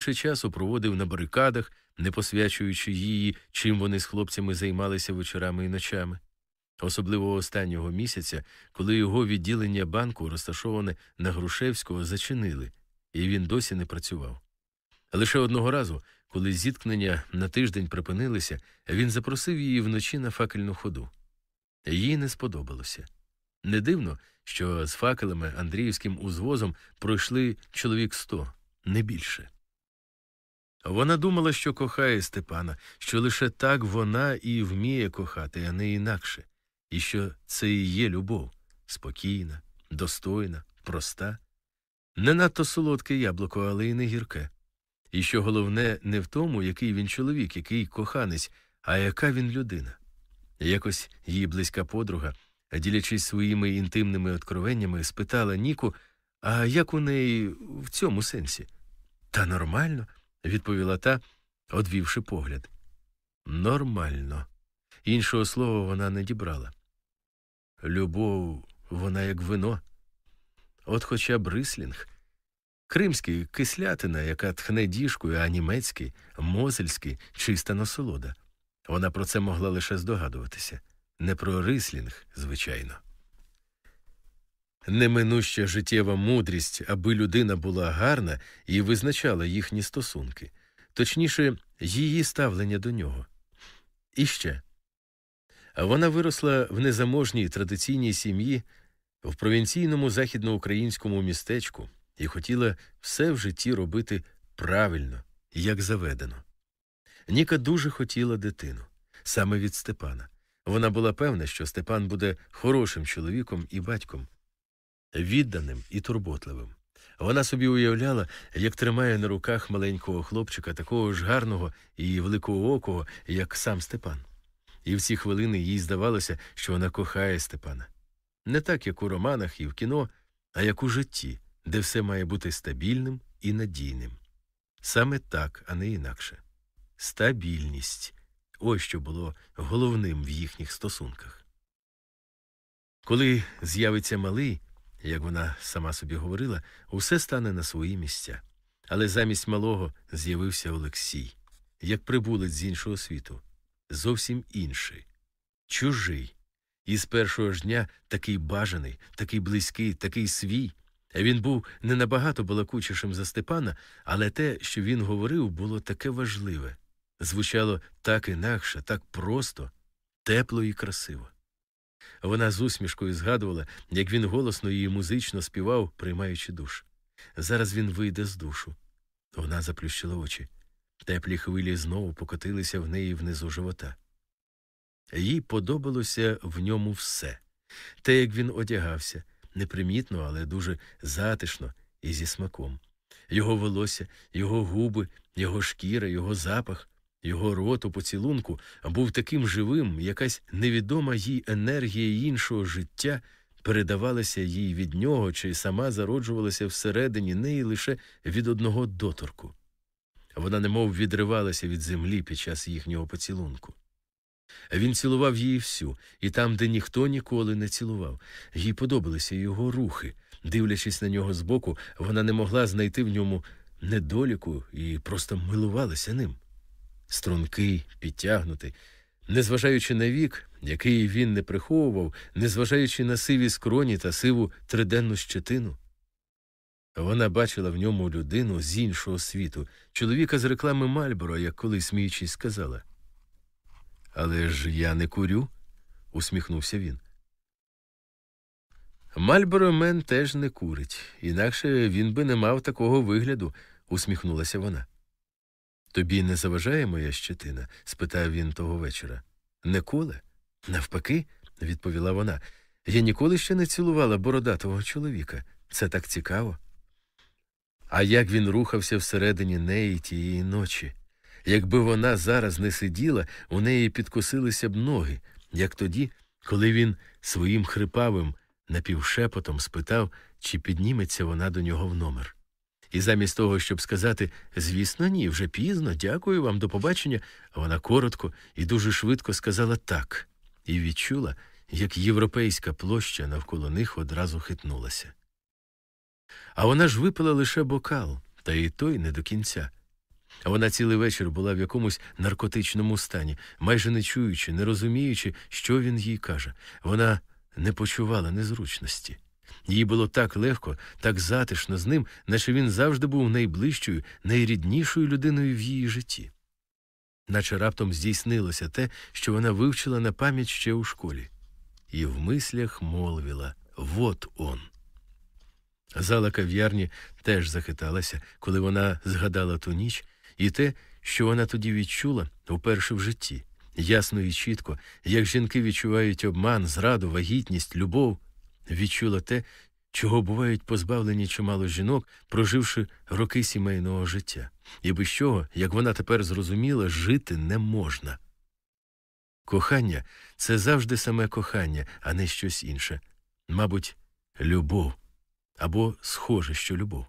часу проводив на барикадах, не посвячуючи її, чим вони з хлопцями займалися вечорами і ночами. Особливо останнього місяця, коли його відділення банку, розташоване на Грушевського, зачинили, і він досі не працював. Лише одного разу, коли зіткнення на тиждень припинилися, він запросив її вночі на факельну ходу. Їй не сподобалося. Не дивно, що з факелами Андріївським узвозом пройшли чоловік сто, не більше. Вона думала, що кохає Степана, що лише так вона і вміє кохати, а не інакше, і що це і є любов спокійна, достойна, проста, не надто солодке яблуко, але й не гірке. І що головне не в тому, який він чоловік, який коханець, а яка він людина. Якось її близька подруга, ділячись своїми інтимними откровеннями, спитала Ніку, а як у неї в цьому сенсі? Та нормально, відповіла та, одвівши погляд. Нормально. Іншого слова вона не дібрала. Любов, вона як вино. От хоча б рислінг. Кримський кислятина, яка тхне діжкою, а німецький, мозельський, чиста насолода. Вона про це могла лише здогадуватися. Не про рислінг, звичайно. Неминуща життєва мудрість, аби людина була гарна і визначала їхні стосунки, точніше, її ставлення до нього. І ще вона виросла в незаможній традиційній сім'ї в провінційному західноукраїнському містечку і хотіла все в житті робити правильно, як заведено. Ніка дуже хотіла дитину, саме від Степана. Вона була певна, що Степан буде хорошим чоловіком і батьком, відданим і турботливим. Вона собі уявляла, як тримає на руках маленького хлопчика, такого ж гарного і великоокого, як сам Степан. І в ці хвилини їй здавалося, що вона кохає Степана. Не так, як у романах і в кіно, а як у житті, де все має бути стабільним і надійним. Саме так, а не інакше. Стабільність ось що було головним в їхніх стосунках. Коли з'явиться малий, як вона сама собі говорила, усе стане на свої місця. Але замість малого з'явився Олексій, як прибулець з іншого світу, зовсім інший, чужий. І з першого ж дня такий бажаний, такий близький, такий свій. Він був не набагато балакучішим за Степана, але те, що він говорив, було таке важливе, звучало так інакше, так просто, тепло і красиво. Вона з усмішкою згадувала, як він голосно і музично співав, приймаючи душ. Зараз він вийде з душу. Вона заплющила очі. Теплі хвилі знову покотилися в неї внизу живота. Їй подобалося в ньому все те, як він одягався, непримітно, але дуже затишно і зі смаком. Його волосся, його губи, його шкіра, його запах, його рот у поцілунку був таким живим, якась невідома їй енергія іншого життя передавалася їй від нього чи сама зароджувалася всередині неї лише від одного доторку. Вона немов відривалася від землі під час їхнього поцілунку. Він цілував її всю, і там, де ніхто ніколи не цілував. Їй подобалися його рухи. Дивлячись на нього збоку, вона не могла знайти в ньому недоліку і просто милувалася ним. Стрункий, підтягнутий, незважаючи на вік, який він не приховував, незважаючи на сиві скроні та сиву триденну щетину. Вона бачила в ньому людину з іншого світу, чоловіка з реклами Мальборо, як колись сміючись, сказала. Але ж я не курю, усміхнувся він. Мальборо Мен теж не курить, інакше він би не мав такого вигляду, усміхнулася вона. Тобі не заважає моя щетина? спитав він того вечора. Не? Навпаки, відповіла вона. Я ніколи ще не цілувала бородатого чоловіка. Це так цікаво. А як він рухався всередині неї тієї ночі. Якби вона зараз не сиділа, у неї підкосилися б ноги, як тоді, коли він своїм хрипавим напівшепотом спитав, чи підніметься вона до нього в номер. І замість того, щоб сказати звісно, ні, вже пізно, дякую вам, до побачення, вона коротко і дуже швидко сказала так, і відчула, як європейська площа навколо них одразу хитнулася. А вона ж випила лише бокал, та і той не до кінця. Вона цілий вечір була в якомусь наркотичному стані, майже не чуючи, не розуміючи, що він їй каже. Вона не почувала незручності. Їй було так легко, так затишно з ним, наче він завжди був найближчою, найріднішою людиною в її житті. Наче раптом здійснилося те, що вона вивчила на пам'ять ще у школі, і в мислях молвіла Вот он. Зала кав'ярні теж захиталася, коли вона згадала ту ніч, і те, що вона тоді відчула вперше в житті, ясно і чітко, як жінки відчувають обман, зраду, вагітність, любов, відчула те, чого бувають позбавлені чимало жінок, проживши роки сімейного життя, і без чого, як вона тепер зрозуміла, жити не можна. Кохання це завжди саме кохання, а не щось інше. Мабуть, любов або схоже, що любов.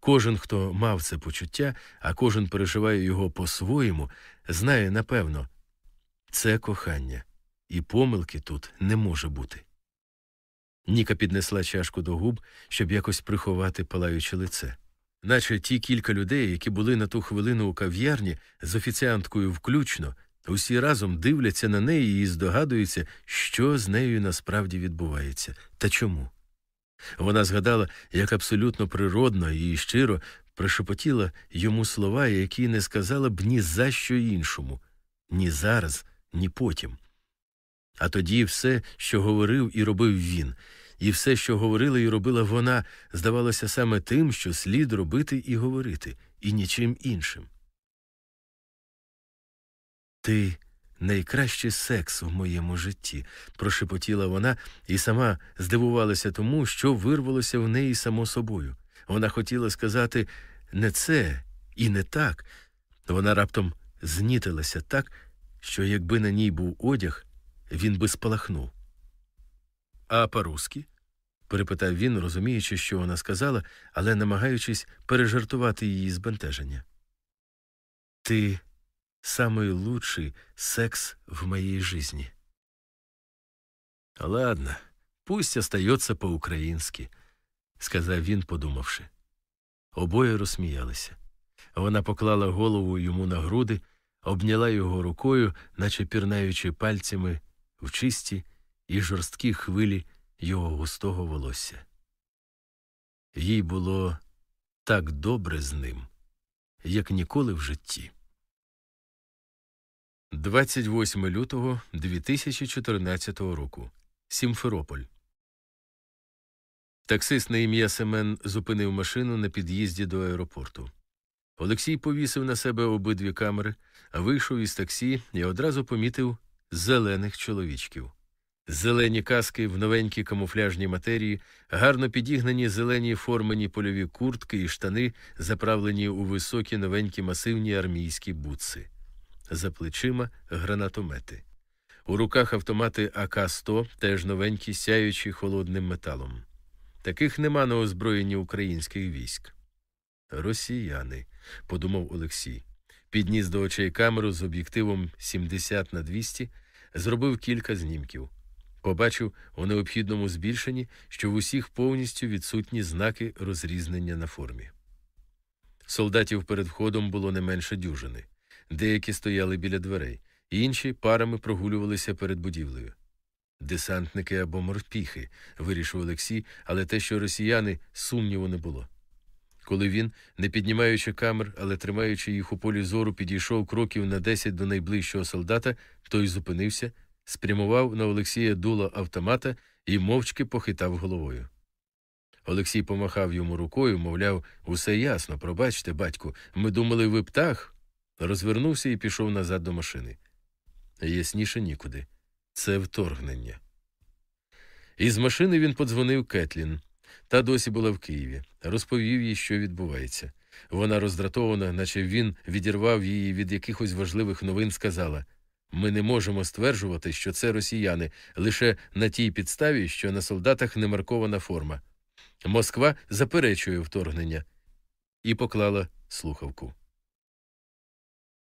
Кожен, хто мав це почуття, а кожен переживає його по-своєму, знає напевно це кохання, і помилки тут не може бути. Ніка піднесла чашку до губ, щоб якось приховати палаюче лице. Наче ті кілька людей, які були на ту хвилину у кав'ярні з офіціанткою включно, усі разом дивляться на неї і здогадуються, що з нею насправді відбувається та чому. Вона згадала, як абсолютно природно і щиро прошепотіла йому слова, які не сказала б ні за що іншому, ні зараз, ні потім. А тоді все, що говорив і робив він, і все, що говорила і робила вона, здавалося саме тим, що слід робити і говорити, і нічим іншим. Ти найкращий секс в моєму житті, прошепотіла вона і сама здивувалася тому, що вирвалося в неї само собою. Вона хотіла сказати не це і не так. Вона раптом знітилася так, що якби на ній був одяг, він би спалахнув. А по-русски? перепитав він, розуміючи, що вона сказала, але намагаючись пережартувати її збентеження. Ти самый лучший секс в моей жизни. Ладно, пусть остается по-українськи, сказав він, подумавши. Обоє розсміялися. Вона поклала голову йому на груди, обняла його рукою, наче пірнаючи пальцями в чисті і жорсткі хвилі його густого волосся. Їй було так добре з ним, як ніколи в житті. 28 лютого 2014 року. Сімферополь. Таксист на ім'я Семен зупинив машину на під'їзді до аеропорту. Олексій повісив на себе обидві камери, вийшов із таксі і одразу помітив зелених чоловічків. Зелені каски в новенькій камуфляжній матерії, гарно підігнані зелені формені польові куртки і штани, заправлені у високі новенькі масивні армійські бутси за плечима гранатомети. У руках автомати АК-100, теж новенькі, сяючі холодним металом. Таких нема на озброєнні українських військ. Росіяни, подумав Олексій. Підніс до очей камеру з об'єктивом 70 на 200, зробив кілька знімків. Побачив у необхідному збільшенні, що в усіх повністю відсутні знаки розрізнення на формі. Солдатів перед входом було не менше дюжини деякі стояли біля дверей, інші парами прогулювалися перед будівлею. Десантники або морпіхи, вирішив Олексій, але те, що росіяни, сумніву не було. Коли він, не піднімаючи камер, але тримаючи їх у полі зору, підійшов кроків на десять до найближчого солдата, той зупинився, спрямував на Олексія дуло автомата і мовчки похитав головою. Олексій помахав йому рукою, мовляв, усе ясно, пробачте, батьку, ми думали, ви птах, розвернувся і пішов назад до машини. Ясніше нікуди. Це вторгнення. Із машини він подзвонив Кетлін. Та досі була в Києві, розповів їй, що відбувається. Вона роздратована, наче він відірвав її від якихось важливих новин, сказала ми не можемо стверджувати, що це росіяни, лише на тій підставі, що на солдатах не маркована форма. Москва заперечує вторгнення і поклала слухавку.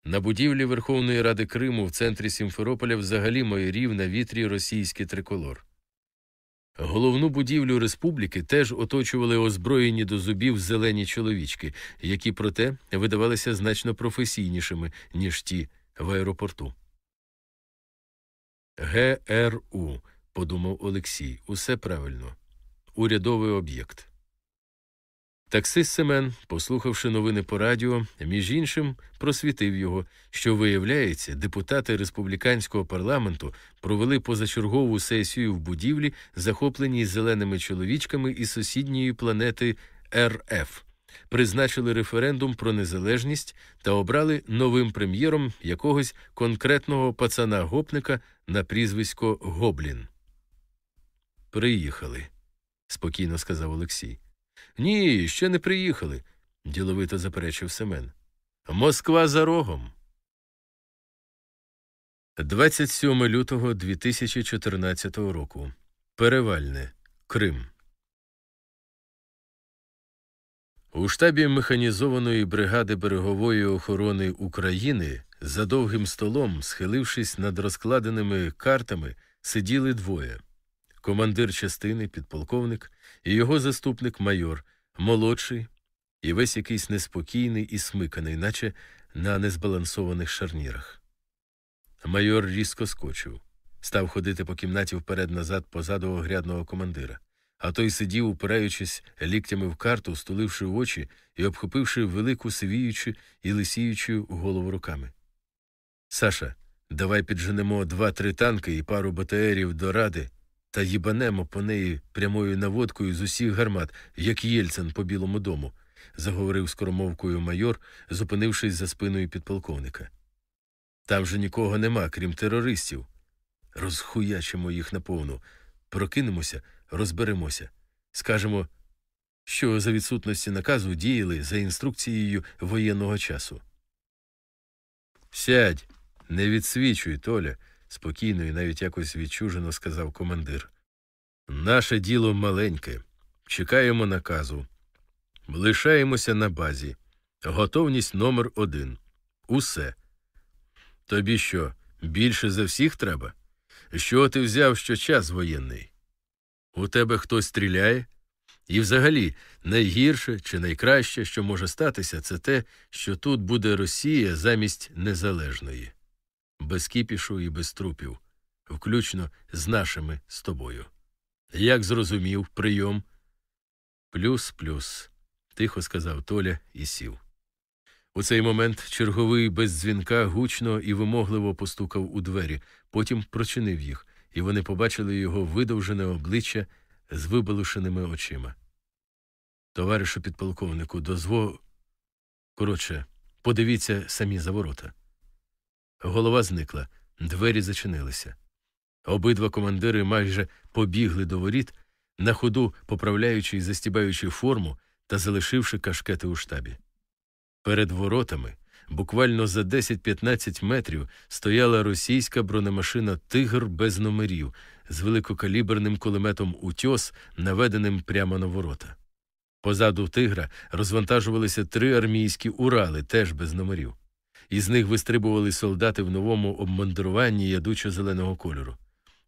На будівлі Верховної Ради Криму в центрі Сімферополя взагалі майорів на вітрі російський триколор. Головну будівлю республіки теж оточували озброєні до зубів зелені чоловічки, які проте видавалися значно професійнішими, ніж ті в аеропорту. ГРУ, подумав Олексій, усе правильно. Урядовий об'єкт. Таксист Семен, послухавши новини по радіо, між іншим просвітив його, що, виявляється, депутати республіканського парламенту провели позачергову сесію в будівлі, захопленій зеленими чоловічками із сусідньої планети РФ, призначили референдум про незалежність та обрали новим прем'єром якогось конкретного пацана гопника на прізвисько Гоблін. Приїхали, спокійно сказав Олексій. Ні, ще не приїхали, діловито заперечив Семен. Москва за рогом. 27 лютого 2014 року. Перевальне. Крим. У штабі механізованої бригади берегової охорони України за довгим столом, схилившись над розкладеними картами, сиділи двоє командир частини, підполковник, і його заступник майор, молодший і весь якийсь неспокійний і смиканий, наче на незбалансованих шарнірах. Майор різко скочив, став ходити по кімнаті вперед назад позаду огрядного командира, а той сидів, упираючись ліктями в карту, стуливши очі і обхопивши велику сивіючу і лисіючу голову руками. Саша, давай підженемо два-три танки і пару БТРів до ради та їбанемо по неї прямою наводкою з усіх гармат, як Єльцин по Білому дому, заговорив скоромовкою майор, зупинившись за спиною підполковника. Там же нікого нема, крім терористів. Розхуячимо їх наповну, прокинемося, розберемося. Скажемо, що за відсутності наказу діяли за інструкцією воєнного часу. Сядь, не відсвічуй, Толя спокійно і навіть якось відчужено сказав командир. Наше діло маленьке. Чекаємо наказу. Лишаємося на базі. Готовність номер один. Усе. Тобі що, більше за всіх треба? Що ти взяв, що час воєнний? У тебе хтось стріляє? І взагалі, найгірше чи найкраще, що може статися, це те, що тут буде Росія замість незалежної без кіпішу і без трупів, включно з нашими з тобою. Як зрозумів, прийом? Плюс, плюс, тихо сказав Толя і сів. У цей момент черговий без дзвінка гучно і вимогливо постукав у двері, потім прочинив їх, і вони побачили його видовжене обличчя з вибалушеними очима. Товаришу підполковнику, дозво. Коротше, подивіться самі за ворота. Голова зникла, двері зачинилися. Обидва командири майже побігли до воріт, на ходу поправляючи і застібаючи форму та залишивши кашкети у штабі. Перед воротами, буквально за 10-15 метрів, стояла російська бронемашина Тигр без номерів з великокаліберним кулеметом Утьос, наведеним прямо на ворота. Позаду тигра розвантажувалися три армійські Урали, теж без номерів. Із них вистрибували солдати в новому обмундируванні ядучо зеленого кольору.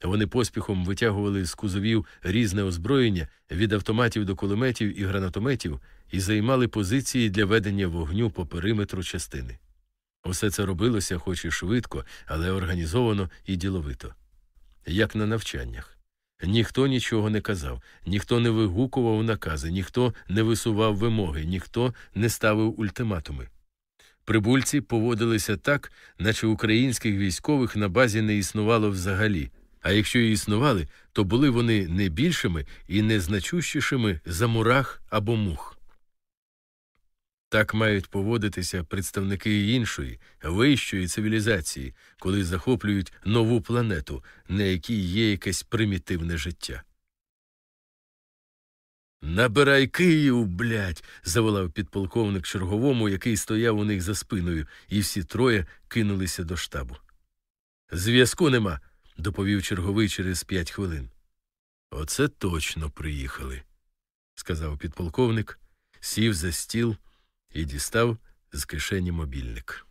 Вони поспіхом витягували з кузовів різне озброєння від автоматів до кулеметів і гранатометів і займали позиції для ведення вогню по периметру частини. Усе це робилося, хоч і швидко, але організовано і діловито, як на навчаннях. Ніхто нічого не казав, ніхто не вигукував накази, ніхто не висував вимоги, ніхто не ставив ультиматуми. Прибульці поводилися так, наче українських військових на базі не існувало взагалі, а якщо і існували, то були вони не більшими і не значущішими за мурах або мух. Так мають поводитися представники іншої, вищої цивілізації, коли захоплюють нову планету, на якій є якесь примітивне життя. Набирай Київ, блядь!» – заволав підполковник черговому, який стояв у них за спиною, і всі троє кинулися до штабу. Зв'язку нема, доповів черговий через п'ять хвилин. Оце точно приїхали, сказав підполковник, сів за стіл і дістав з кишені мобільник.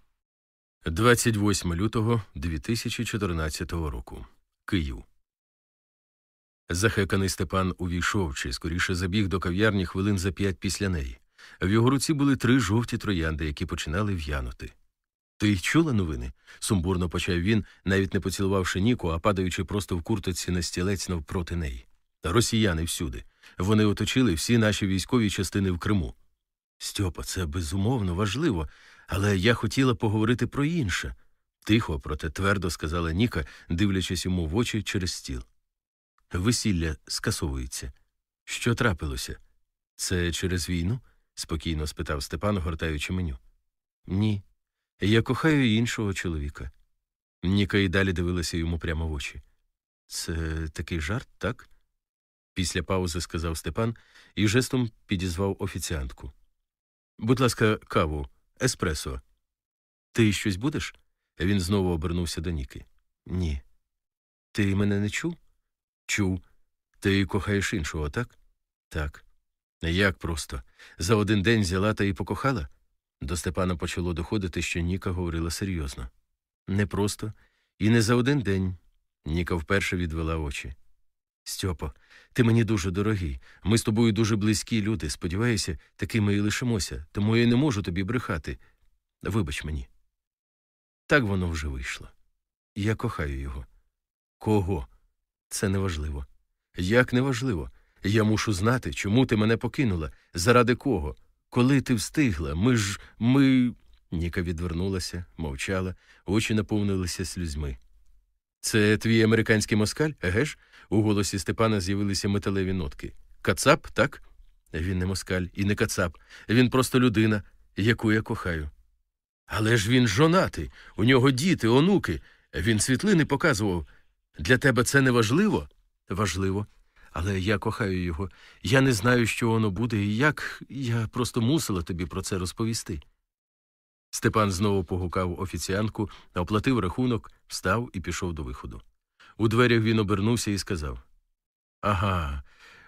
28 лютого 2014 року. Київ. Захеканий Степан увійшов чи скоріше забіг до кав'ярні хвилин за п'ять після неї. В його руці були три жовті троянди, які починали в'янути. Ти чула новини? сумбурно почав він, навіть не поцілувавши Ніку, а падаючи просто в куртоці на стілець навпроти неї. Росіяни всюди. Вони оточили всі наші військові частини в Криму. Стьопа, це безумовно важливо, але я хотіла поговорити про інше. Тихо, проте твердо сказала Ніка, дивлячись йому в очі через стіл. Весілля скасовується. Що трапилося? Це через війну? спокійно спитав Степан, гортаючи меню. Ні. Я кохаю іншого чоловіка. Ніка й далі дивилася йому прямо в очі. Це такий жарт, так? Після паузи сказав Степан і жестом підізвав офіціантку. Будь ласка, каву, еспресо. Ти щось будеш? Він знову обернувся до Ніки. Ні. Ти мене не чув? Чув. Ти кохаєш іншого, так? Так. Як просто? За один день взяла та і покохала? До Степана почало доходити, що Ніка говорила серйозно. Не просто, і не за один день. Ніка вперше відвела очі. Стьопо, ти мені дуже дорогий. Ми з тобою дуже близькі люди. Сподіваюся, такими і лишимося, тому я не можу тобі брехати. Вибач мені. Так воно вже вийшло. Я кохаю його. Кого? Це неважливо. Як неважливо? Я мушу знати, чому ти мене покинула, заради кого. Коли ти встигла, ми ж ми. Ніка відвернулася, мовчала, очі наповнилися сльозьми. Це твій американський москаль, еге ж? У голосі Степана з'явилися металеві нотки. Кацап, так? Він не москаль і не кацап. Він просто людина, яку я кохаю. Але ж він жонатий, у нього діти, онуки. Він світлини показував. Для тебе це не важливо? Важливо. Але я кохаю його. Я не знаю, що воно буде, і як я просто мусила тобі про це розповісти. Степан знову погукав офіціантку, оплатив рахунок, встав і пішов до виходу. У дверях він обернувся і сказав Ага,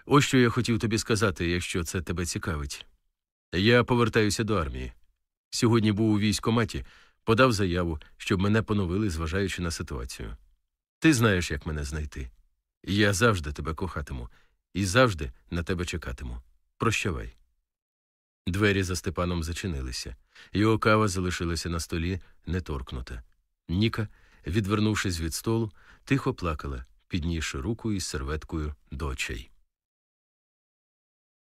ось що я хотів тобі сказати, якщо це тебе цікавить. Я повертаюся до армії. Сьогодні був у військкоматі, подав заяву, щоб мене поновили, зважаючи на ситуацію. Ти знаєш, як мене знайти. Я завжди тебе кохатиму і завжди на тебе чекатиму. Прощавай. Двері за Степаном зачинилися. Його кава залишилася на столі неторкнута. Ніка, відвернувшись від столу, тихо плакала, піднісши руку із серветкою до очей.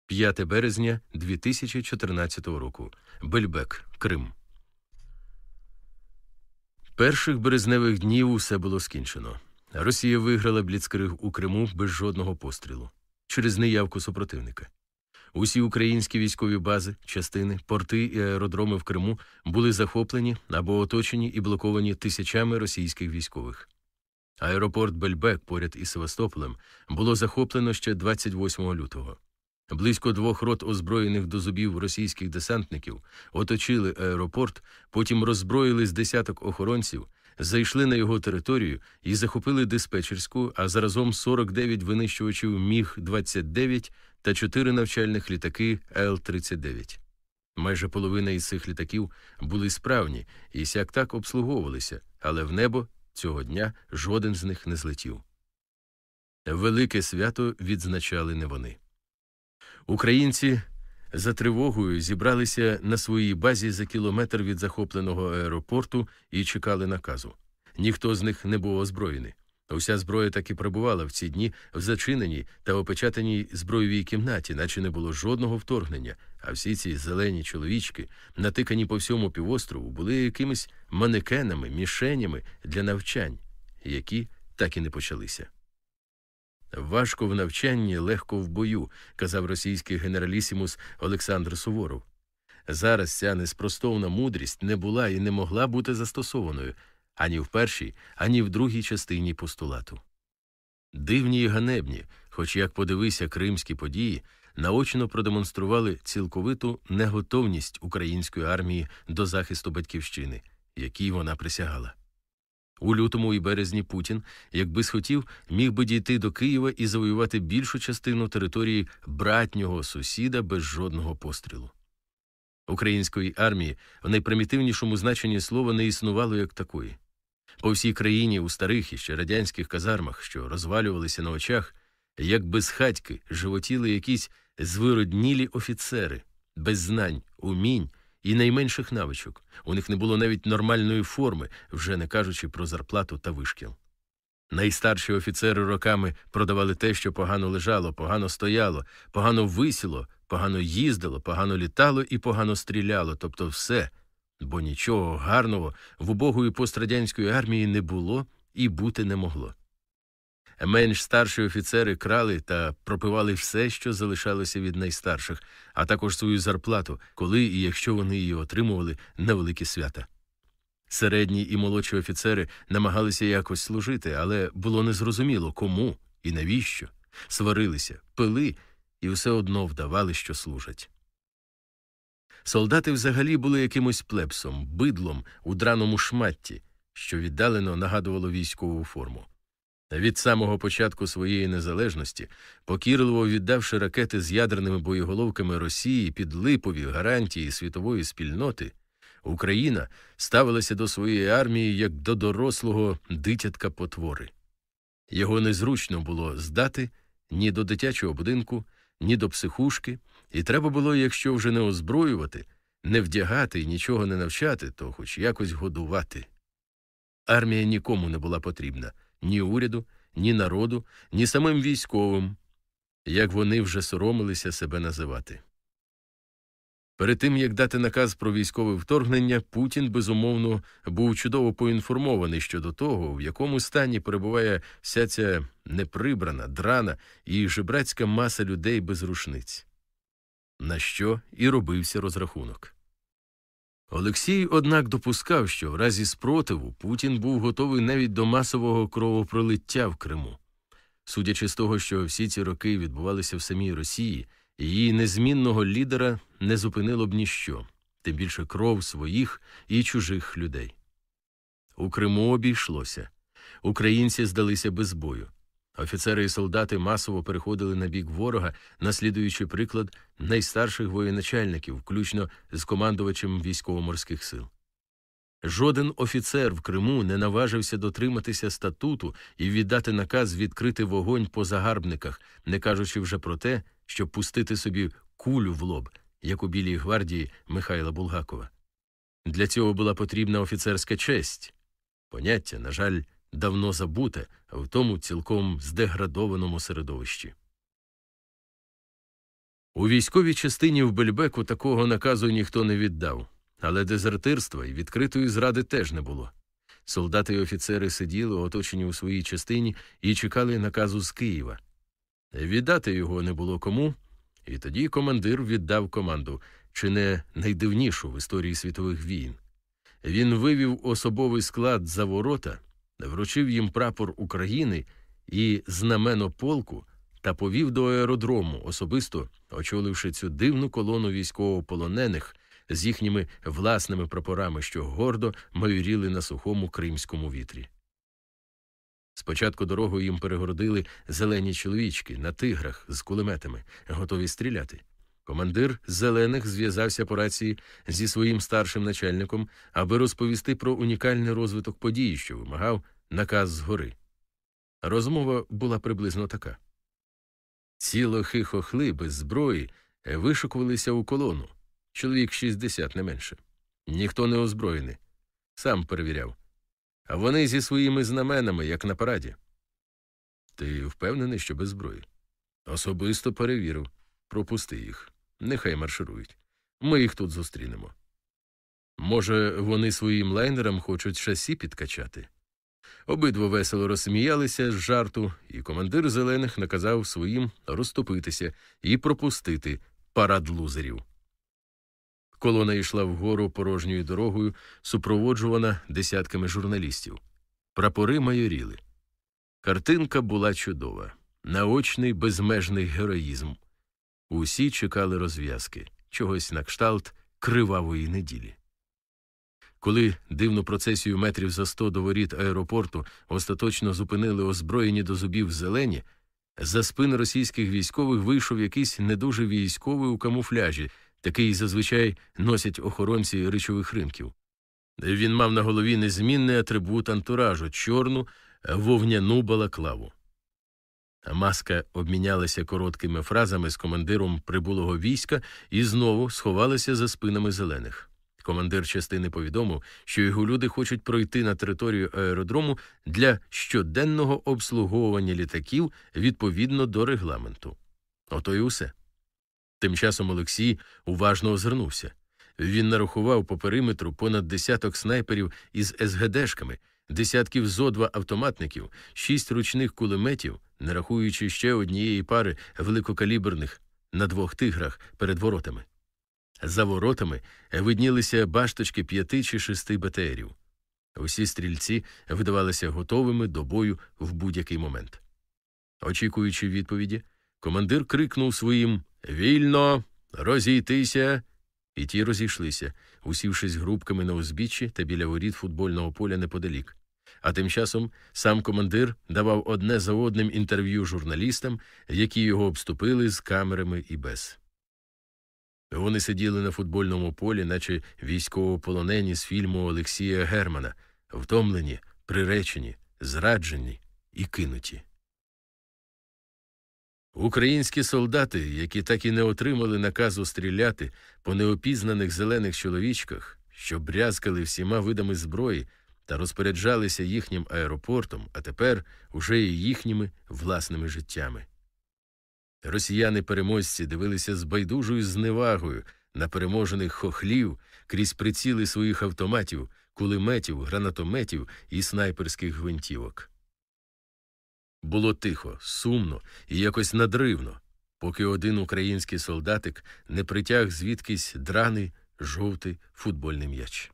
5 березня 2014 року. Бельбек, Крим. Перших березневих днів усе було скінчено. Росія виграла бліцкриг у Криму без жодного пострілу через неявку супротивника. Усі українські військові бази, частини, порти і аеродроми в Криму були захоплені або оточені і блоковані тисячами російських військових. Аеропорт Бельбек поряд із Севастополем було захоплено ще 28 лютого. Близько двох рот озброєних до зубів російських десантників оточили аеропорт, потім роззброїли з десяток охоронців, зайшли на його територію і захопили диспетчерську, а заразом 49 винищувачів Міг 29 та 4 навчальних літаки Л-39. Майже половина із цих літаків були справні і сяк так обслуговувалися, але в небо цього дня жоден з них не злетів. Велике свято відзначали не вони. Українці за тривогою зібралися на своїй базі за кілометр від захопленого аеропорту і чекали наказу. Ніхто з них не був озброєний. Уся зброя так і перебувала в ці дні в зачиненій та опечатаній зброєвій кімнаті, наче не було жодного вторгнення, а всі ці зелені чоловічки, натикані по всьому півострову, були якимись манекенами, мішенями для навчань, які так і не почалися. Важко в навчанні, легко в бою, казав російський генералісімус Олександр Суворов. Зараз ця неспростовна мудрість не була і не могла бути застосованою ані в першій, ані в другій частині постулату. Дивні й ганебні, хоч як подивися кримські події, наочно продемонстрували цілковиту неготовність української армії до захисту батьківщини, якій вона присягала. У лютому і березні Путін, якби схотів, міг би дійти до Києва і завоювати більшу частину території братнього сусіда без жодного пострілу. Української армії в найпримітивнішому значенні слова не існувало як такої. По всій країні у старих і ще радянських казармах, що розвалювалися на очах, як безхатьки животіли якісь звироднілі офіцери, без знань, умінь і найменших навичок. У них не було навіть нормальної форми, вже не кажучи про зарплату та вишкіл. Найстарші офіцери роками продавали те, що погано лежало, погано стояло, погано висіло, погано їздило, погано літало і погано стріляло, тобто все, бо нічого гарного в убогої пострадянської армії не було і бути не могло. Менш старші офіцери крали та пропивали все, що залишалося від найстарших, а також свою зарплату, коли і якщо вони її отримували на великі свята. Середні і молодші офіцери намагалися якось служити, але було незрозуміло, кому і навіщо. Сварилися, пили і все одно вдавали, що служать. Солдати взагалі були якимось плепсом, бидлом у драному шматті, що віддалено нагадувало військову форму. Від самого початку своєї незалежності, покірливо віддавши ракети з ядерними боєголовками Росії під липові гарантії світової спільноти, Україна ставилася до своєї армії як до дорослого дитятка потвори. Його незручно було здати ні до дитячого будинку, ні до психушки, і треба було, якщо вже не озброювати, не вдягати і нічого не навчати, то хоч якось годувати. Армія нікому не була потрібна ні уряду, ні народу, ні самим військовим, як вони вже соромилися себе називати. Перед тим як дати наказ про військове вторгнення, Путін безумовно був чудово поінформований щодо того, в якому стані перебуває вся ця неприбрана, драна і жебрацька маса людей без рушниць, на що і робився розрахунок. Олексій, однак, допускав, що в разі спротиву Путін був готовий навіть до масового кровопролиття в Криму. Судячи з того, що всі ці роки відбувалися в самій Росії, її незмінного лідера не зупинило б ніщо, тим більше кров своїх і чужих людей. У Криму обійшлося. Українці здалися без бою. Офіцери і солдати масово переходили на бік ворога, наслідуючи приклад найстарших воєначальників, включно з командувачем військово-морських сил. Жоден офіцер в Криму не наважився дотриматися статуту і віддати наказ відкрити вогонь по загарбниках, не кажучи вже про те, щоб пустити собі кулю в лоб, як у Білій гвардії Михайла Булгакова. Для цього була потрібна офіцерська честь. Поняття, на жаль, давно забуте, в тому цілком здеградованому середовищі. У військовій частині в Бельбеку такого наказу ніхто не віддав, але дезертирства і відкритої зради теж не було. Солдати і офіцери сиділи, оточені у своїй частині, і чекали наказу з Києва. Віддати його не було кому, і тоді командир віддав команду, чи не найдивнішу в історії світових війн. Він вивів особовий склад за ворота вручив їм прапор України і знамено полку та повів до аеродрому, особисто очоливши цю дивну колону військовополонених з їхніми власними прапорами, що гордо майоріли на сухому кримському вітрі. Спочатку дорогу їм перегородили зелені чоловічки на тиграх з кулеметами, готові стріляти. Командир зелених зв'язався по рації зі своїм старшим начальником, аби розповісти про унікальний розвиток подій, що вимагав наказ згори. Розмова була приблизно така. Ці лохи хохли без зброї вишукувалися у колону чоловік 60 не менше. Ніхто не озброєний. Сам перевіряв. А вони зі своїми знаменами, як на параді. Ти впевнений, що без зброї? Особисто перевірив. Пропусти їх. Нехай марширують. Ми їх тут зустрінемо. Може, вони своїм лайнерам хочуть шасі підкачати? Обидва весело розсміялися з жарту, і командир зелених наказав своїм розступитися і пропустити парад лузерів. Колона йшла вгору порожньою дорогою, супроводжувана десятками журналістів. Прапори майоріли. Картинка була чудова, наочний безмежний героїзм. Усі чекали розв'язки, чогось на кшталт кривавої неділі. Коли дивну процесію метрів за сто до воріт аеропорту остаточно зупинили озброєні до зубів зелені, за спин російських військових вийшов якийсь не дуже військовий у камуфляжі, такий зазвичай носять охоронці речових ринків. Він мав на голові незмінний атрибут антуражу чорну вовняну балаклаву. Маска обмінялася короткими фразами з командиром прибулого війська і знову сховалася за спинами зелених. Командир частини повідомив, що його люди хочуть пройти на територію аеродрому для щоденного обслуговування літаків відповідно до регламенту. Ото й усе. Тим часом Олексій уважно озирнувся. Він нарахував по периметру понад десяток снайперів із СГДшками, десятків зо два автоматників, шість ручних кулеметів, не рахуючи ще однієї пари великокаліберних на двох тиграх перед воротами. За воротами виднілися башточки п'яти чи шести БТРів. Усі стрільці видавалися готовими до бою в будь-який момент. Очікуючи відповіді, командир крикнув своїм Вільно, розійтися. І ті розійшлися, усівшись групками на узбіччі та біля воріт футбольного поля неподалік. А тим часом сам командир давав одне за одним інтерв'ю журналістам, які його обступили з камерами і без. Вони сиділи на футбольному полі, наче військовополонені з фільму Олексія Германа, втомлені, приречені, зраджені і кинуті. Українські солдати, які так і не отримали наказу стріляти по неопізнаних зелених чоловічках, що брязкали всіма видами зброї та розпоряджалися їхнім аеропортом, а тепер уже і їхніми власними життями. Росіяни переможці дивилися з байдужою зневагою на переможених хохлів крізь приціли своїх автоматів, кулеметів, гранатометів і снайперських гвинтівок. Було тихо, сумно і якось надривно, поки один український солдатик не притяг звідкись драний жовтий футбольний м'яч.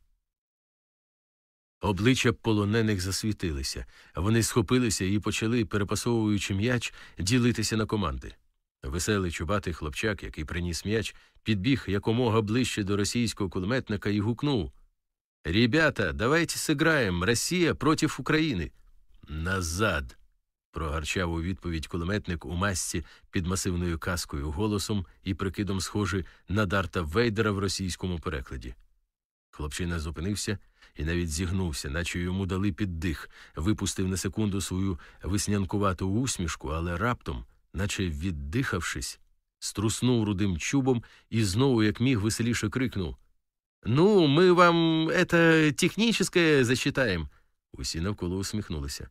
Обличчя полонених засвітилися, вони схопилися і почали, перепасовуючи м'яч, ділитися на команди. Веселий чубатий хлопчак, який приніс м'яч, підбіг якомога ближче до російського кулеметника і гукнув Ребята, давайте сыграем. Росія проти України. Назад. Прогарчав у відповідь кулеметник у масці під масивною каскою, голосом і прикидом схожий на Дарта Вейдера в російському перекладі. Хлопчина зупинився і навіть зігнувся, наче йому дали піддих, випустив на секунду свою веснянкувату усмішку, але раптом наче віддихавшись, струснув рудим чубом і знову, як міг, веселіше крикнув Ну, ми вам это технічне засчитаем. Усі навколо усміхнулися.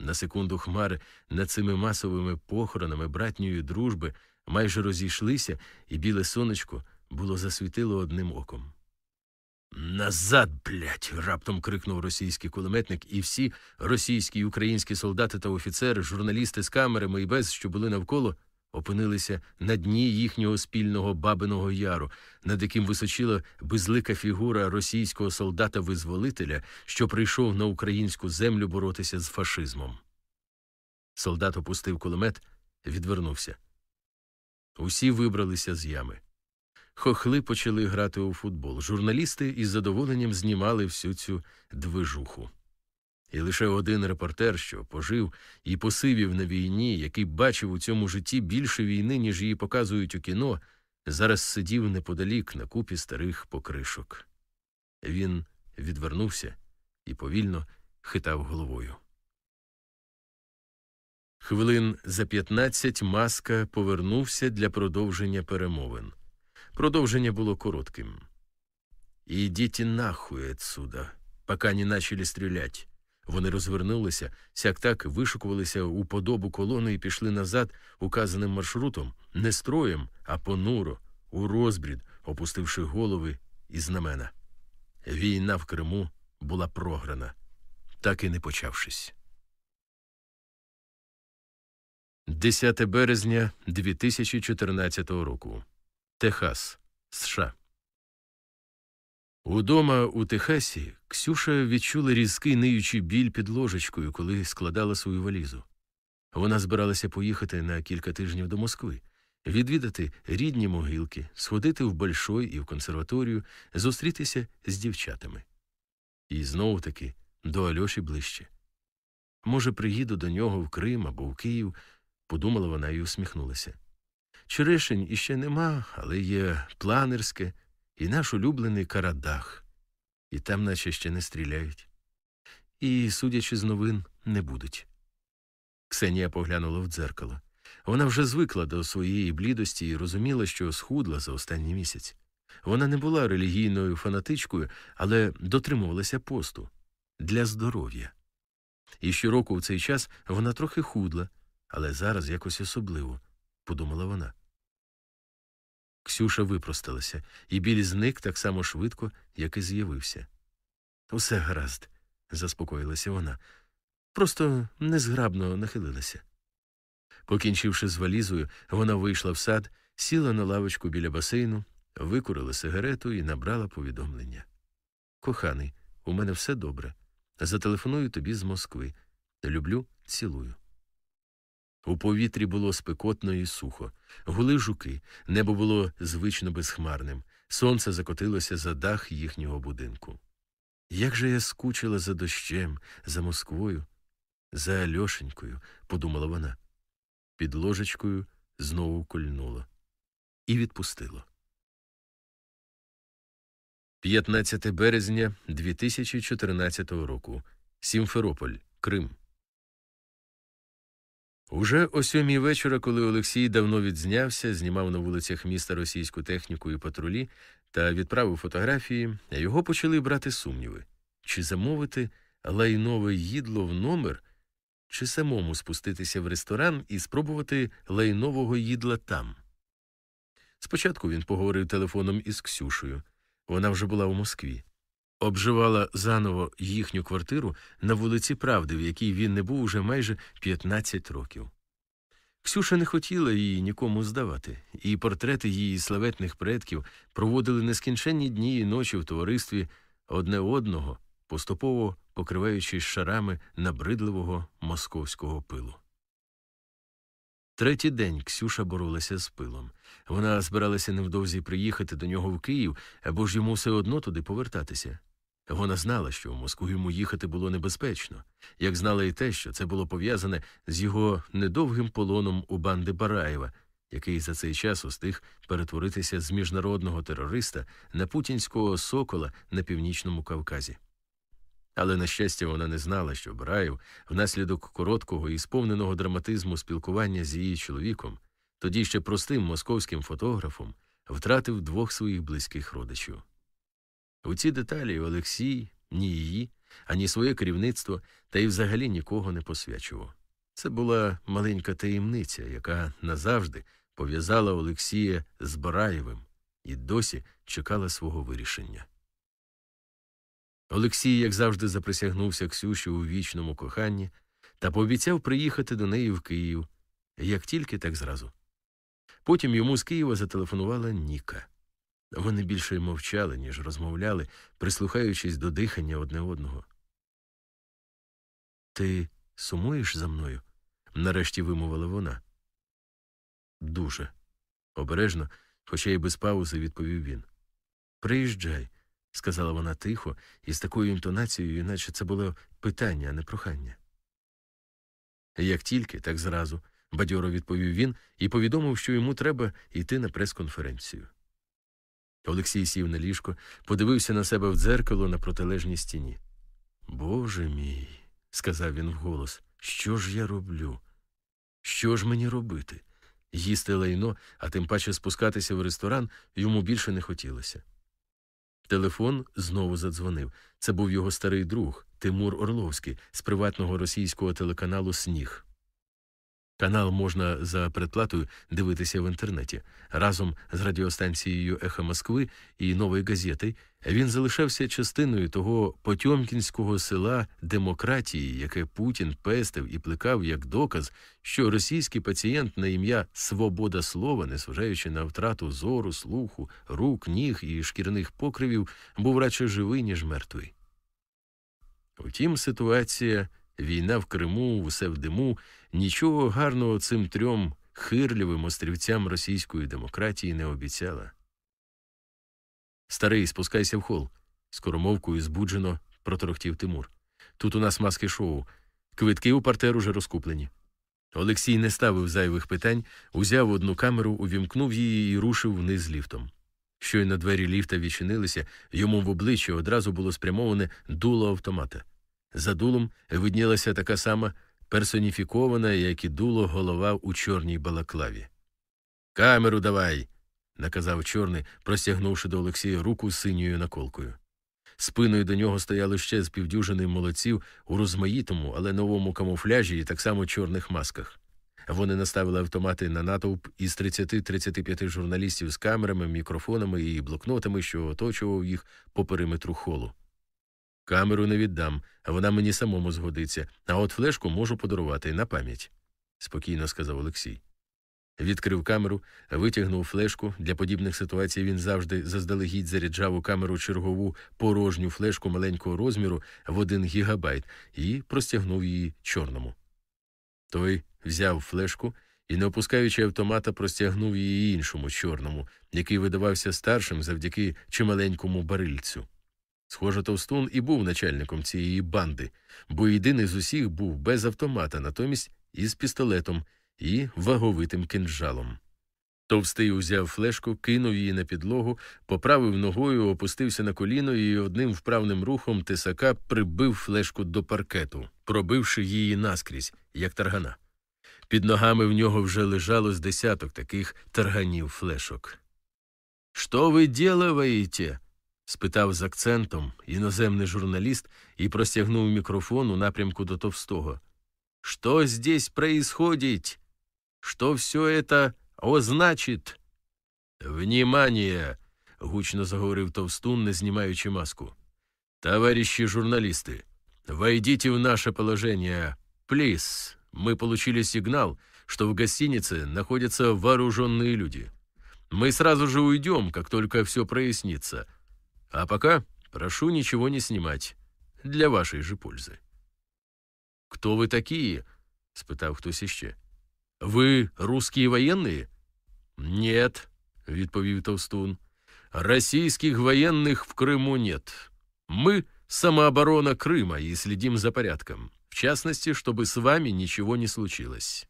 На секунду хмари над цими масовими похоронами братньої дружби майже розійшлися, і біле сонечко було засвітило одним оком. Назад, блядь!» – раптом крикнув російський кулеметник, і всі російські і українські солдати та офіцери, журналісти з камерами і без, що були навколо, опинилися на дні їхнього спільного бабиного яру, над яким височила безлика фігура російського солдата-визволителя, що прийшов на українську землю боротися з фашизмом. Солдат опустив кулемет, відвернувся. Усі вибралися з ями. Хохли почали грати у футбол. Журналісти із задоволенням знімали всю цю движуху. І лише один репортер, що пожив і посивів на війні, який бачив у цьому житті більше війни, ніж її показують у кіно, зараз сидів неподалік на купі старих покришок. Він відвернувся і повільно хитав головою. Хвилин за п'ятнадцять маска повернувся для продовження перемовин. Продовження було коротким. «Ідіть нахуй отсюда, поки не начали стрілять». Вони розвернулися, сяк так вишукувалися у подобу колони і пішли назад указаним маршрутом, не строєм, а понуро, у розбрід, опустивши голови і знамена. Війна в Криму була програна, так і не почавшись. 10 березня 2014 року. Техас, США. Удома у Техасі Ксюша відчула різкий ниючий біль під ложечкою, коли складала свою валізу. Вона збиралася поїхати на кілька тижнів до Москви, відвідати рідні могилки, сходити в Большой і в консерваторію, зустрітися з дівчатами. І знову таки до Альоші ближче. Може, приїду до нього в Крим або в Київ, подумала вона і усміхнулася. Черешень іще нема, але є планерське і наш улюблений Карадах, і там, наче ще не стріляють. І, судячи з новин, не будуть. Ксенія поглянула в дзеркало. Вона вже звикла до своєї блідості і розуміла, що схудла за останній місяць. Вона не була релігійною фанатичкою, але дотримувалася посту для здоров'я. І щороку в цей час вона трохи худла, але зараз якось особливо, подумала вона. Ксюша випросталася, і біль зник так само швидко, як і з'явився. Усе гаразд, заспокоїлася вона. Просто незграбно нахилилася. Покінчивши з валізою, вона вийшла в сад, сіла на лавочку біля басейну, викурила сигарету і набрала повідомлення. Коханий, у мене все добре. Зателефоную тобі з Москви. Люблю, цілую. У повітрі було спекотно і сухо, гули жуки, небо було звично безхмарним, сонце закотилося за дах їхнього будинку. Як же я скучила за дощем, за Москвою, за Альошенькою, подумала вона. Під ложечкою знову кольнуло і відпустило. 15 березня 2014 року. Сімферополь, Крим. Уже о сьомій вечора, коли Олексій давно відзнявся, знімав на вулицях міста російську техніку і патрулі та відправив фотографії, його почали брати сумніви чи замовити лайнове їдло в номер, чи самому спуститися в ресторан і спробувати лайнового їдла там. Спочатку він поговорив телефоном із Ксюшею. Вона вже була у Москві. Обживала заново їхню квартиру на вулиці Правди, в якій він не був уже майже 15 років. Ксюша не хотіла її нікому здавати, і портрети її славетних предків проводили нескінченні дні і ночі в товаристві одне одного, поступово покриваючись шарами набридливого московського пилу. Третій день Ксюша боролася з пилом. Вона збиралася невдовзі приїхати до нього в Київ, або ж йому все одно туди повертатися. Вона знала, що в Москву йому їхати було небезпечно, як знала і те, що це було пов'язане з його недовгим полоном у банди Бараєва, який за цей час устиг перетворитися з міжнародного терориста на путінського сокола на північному Кавказі. Але, на щастя, вона не знала, що Бараєв, внаслідок короткого і сповненого драматизму спілкування з її чоловіком, тоді ще простим московським фотографом, втратив двох своїх близьких родичів. У ці деталі Олексій ні її, ані своє керівництво та й взагалі нікого не посвячував. Це була маленька таємниця, яка назавжди пов'язала Олексія з Бараєвим і досі чекала свого вирішення. Олексій, як завжди, заприсягнувся Ксюші у вічному коханні та пообіцяв приїхати до неї в Київ, як тільки так зразу. Потім йому з Києва зателефонувала Ніка. Вони більше мовчали, ніж розмовляли, прислухаючись до дихання одне одного. Ти сумуєш за мною? нарешті вимовила вона. Дуже. Обережно, хоча й без паузи, відповів він. Приїжджай, сказала вона тихо і з такою інтонацією, наче це було питання, а не прохання. Як тільки, так зразу, бадьоро відповів він і повідомив, що йому треба йти на прес-конференцію. Олексій сів на ліжко, подивився на себе в дзеркало на протилежній стіні. Боже мій, сказав він вголос, що ж я роблю? Що ж мені робити? Їсти лайно, а тим паче спускатися в ресторан йому більше не хотілося. Телефон знову задзвонив. Це був його старий друг Тимур Орловський з приватного російського телеканалу Сніг. Канал можна за предплатою дивитися в інтернеті. Разом з радіостанцією Ехо Москви і Нової газети він залишався частиною того потьомкінського села демократії, яке Путін пестив і плекав як доказ, що російський пацієнт на ім'я Свобода слова, незважаючи на втрату зору, слуху, рук, ніг і шкірних покривів, був радше живий, ніж мертвий. Втім, ситуація війна в Криму, усе в диму, нічого гарного цим трьом хирлівим острівцям російської демократії не обіцяла. Старий, спускайся в хол. скоромовкою збуджено проторохтів Тимур. Тут у нас маски шоу. Квитки у партер уже розкуплені. Олексій не ставив зайвих питань, узяв одну камеру, увімкнув її і рушив вниз ліфтом. Щойно двері ліфта відчинилися, йому в обличчя одразу було спрямоване дуло автомата. За дулом виднілася така сама персоніфікована, як і дуло голова у чорній балаклаві. Камеру давай. наказав чорний, простягнувши до Олексія руку синьою наколкою. Спиною до нього стояли ще з півдюжини молодців у розмаїтому, але новому камуфляжі і так само чорних масках. Вони наставили автомати на натовп із 30-35 журналістів з камерами, мікрофонами і блокнотами, що оточував їх по периметру холу. Камеру не віддам, а вона мені самому згодиться, а от флешку можу подарувати на пам'ять, спокійно сказав Олексій. Відкрив камеру, витягнув флешку. Для подібних ситуацій він завжди заздалегідь заряджав у камеру чергову порожню флешку маленького розміру в один гігабайт і простягнув її чорному. Той взяв флешку і, не опускаючи автомата, простягнув її іншому чорному, який видавався старшим завдяки чималенькому барильцю. Схоже, Товстун і був начальником цієї банди, бо єдиний з усіх був без автомата, натомість із пістолетом і ваговитим кинджалом. Товстий узяв флешку, кинув її на підлогу, поправив ногою, опустився на коліно і одним вправним рухом тисака прибив флешку до паркету, пробивши її наскрізь, як таргана. Під ногами в нього вже лежало з десяток таких тарганів флешок. Що ви делаєте? спитав з акцентом іноземний журналіст і простягнув мікрофон у напрямку до товстого. Що здесь происходить? Що все это означит? Внимание! гучно заговорив Товстун, не знімаючи маску. Товарищи журналисты, войдите в наше положение. Плиз, мы получили сигнал, что в гостинице находятся вооруженные люди. Мы сразу же уйдем, как только все прояснится. А пока прошу ничего не снимать. Для вашей же пользы. «Кто вы такие?» — спитав хтось іще. Ви русські воєнні? Нет, відповів Товстун. Российских военных в Крыму нет. Мы — самооборона Крыма и следим за порядком. В частности, чтобы с вами ничего не случилось.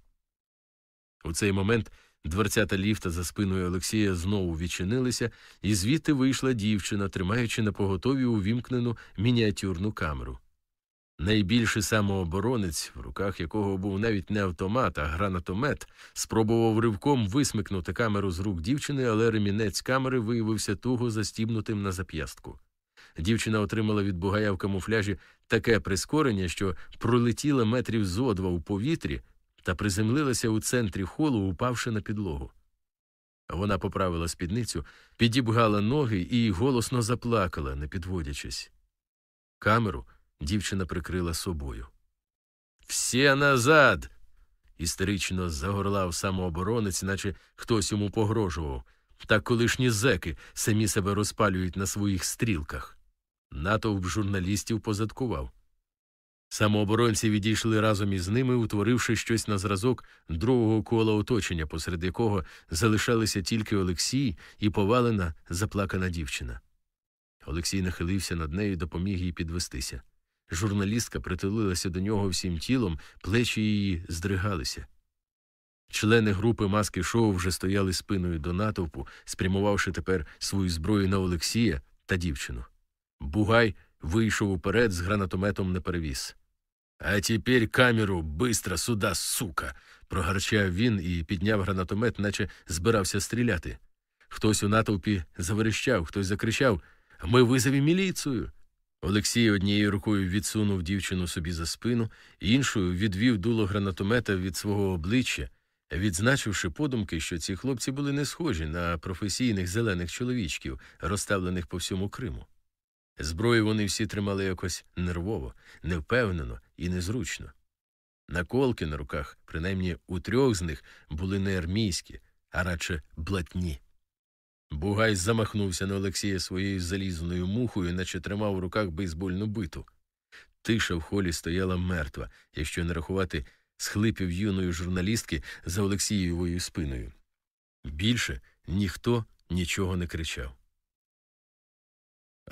У цей момент дверцята ліфта за спиною Олексія знову відчинилися, і звідти вийшла дівчина, тримаючи на поготові увімкнену мініатюрну камеру. Найбільший самооборонець, в руках якого був навіть не автомат, а гранатомет, спробував ривком висмикнути камеру з рук дівчини, але ремінець камери виявився туго застібнутим на зап'ястку. Дівчина отримала від бугая в камуфляжі таке прискорення, що пролетіла метрів зо два у повітрі та приземлилася у центрі холу, упавши на підлогу. Вона поправила спідницю, підібгала ноги і голосно заплакала, не підводячись. Камеру дівчина прикрила собою. Всі назад. істерично загорлав самооборонець, наче хтось йому погрожував. Так колишні зеки самі себе розпалюють на своїх стрілках. Натовп журналістів позадкував. Самооборонці відійшли разом із ними, утворивши щось на зразок другого кола оточення, посеред якого залишалися тільки Олексій і повалена заплакана дівчина. Олексій нахилився над нею і допоміг їй підвестися. Журналістка притулилася до нього всім тілом, плечі її здригалися. Члени групи маски шоу вже стояли спиною до натовпу, спрямувавши тепер свою зброю на Олексія та дівчину. Бугай вийшов уперед з гранатометом на перевіз. А тепер камеру бистро сюда, сука. прогарчав він і підняв гранатомет, наче збирався стріляти. Хтось у натовпі заверещав, хтось закричав Ми визові міліцію. Олексій однією рукою відсунув дівчину собі за спину, іншою відвів дуло гранатомета від свого обличчя, відзначивши подумки, що ці хлопці були не схожі на професійних зелених чоловічків, розставлених по всьому Криму. Зброю вони всі тримали якось нервово, невпевнено і незручно. Наколки на руках, принаймні у трьох з них, були не армійські, а радше блатні. Бугай замахнувся на Олексія своєю залізною мухою, наче тримав у руках бейсбольну биту. Тиша в холі стояла мертва, якщо не рахувати схлипів юної журналістки за Олексієвою спиною. Більше ніхто нічого не кричав.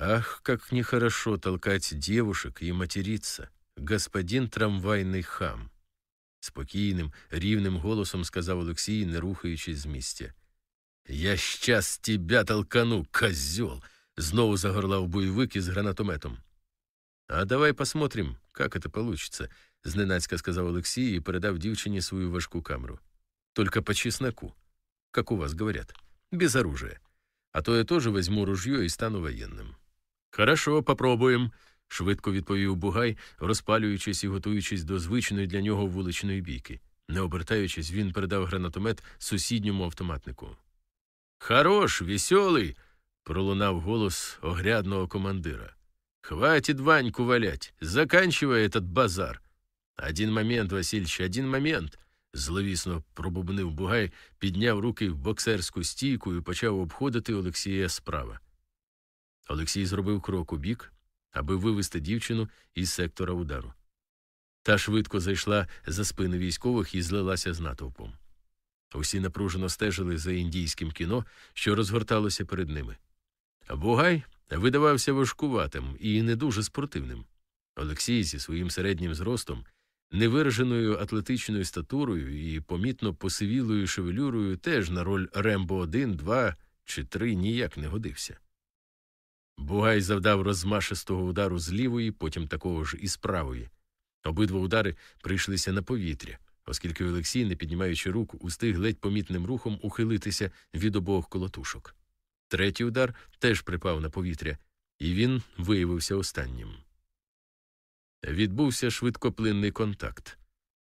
Ах, как нехорошо толкать девушек и материться, господин трамвайний хам. Спокійним, рівним голосом сказав Олексій, не рухаючись з місця. Я щас тебя толкану, козел! Знову загорлав бойовик із гранатометом. А давай посмотрим, как это получится, зненацька сказав Олексій і передав дівчині свою важку камеру. Только по чесноку, как у вас говорят, без оружия. А то я тоже возьму ружье і стану воєнним. Хорошо, попробуємо, швидко відповів Бугай, розпалюючись і готуючись до звичної для нього вуличної бійки. Не обертаючись, він передав гранатомет сусідньому автоматнику. Хорош, веселий. пролунав голос огрядного командира. Хватит Ваньку валять, заканчивай этот базар. Один момент, Васильич, один момент. зловісно пробубнив Бугай, підняв руки в боксерську стійку і почав обходити Олексія справа. Олексій зробив крок у бік, аби вивести дівчину із сектора удару. Та швидко зайшла за спини військових і злилася з натовпом. Усі напружено стежили за індійським кіно, що розгорталося перед ними. Бугай видавався важкуватим і не дуже спортивним. Олексій зі своїм середнім зростом, невираженою атлетичною статурою і помітно посивілою шевелюрою теж на роль Рембо 1, 2 чи 3 ніяк не годився. Бугай завдав розмашистого удару з лівої, потім такого ж і з правої. Обидва удари прийшлися на повітря, оскільки Олексій, не піднімаючи рук, устиг ледь помітним рухом ухилитися від обох колотушок. Третій удар теж припав на повітря, і він виявився останнім. Відбувся швидкоплинний контакт.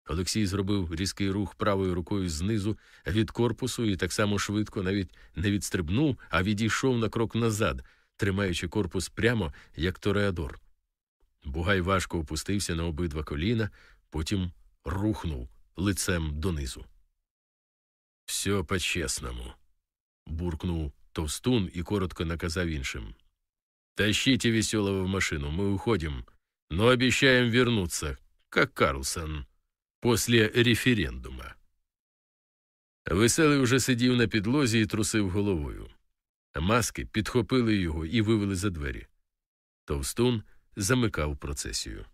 Олексій зробив різкий рух правою рукою знизу від корпусу і так само швидко навіть не відстрибнув, а відійшов на крок назад, тримаючи корпус прямо, як тореадор. Бугай важко опустився на обидва коліна, потім рухнув лицем донизу. Все по чесному. буркнув товстун і коротко наказав іншим. Тащите веселого в машину, мы уходим, но обещаем вернуться, как Карлсон, после референдума. Веселий уже сидів на підлозі і трусив головою. Маски підхопили його і вивели за двері. Товстун замикав процесію.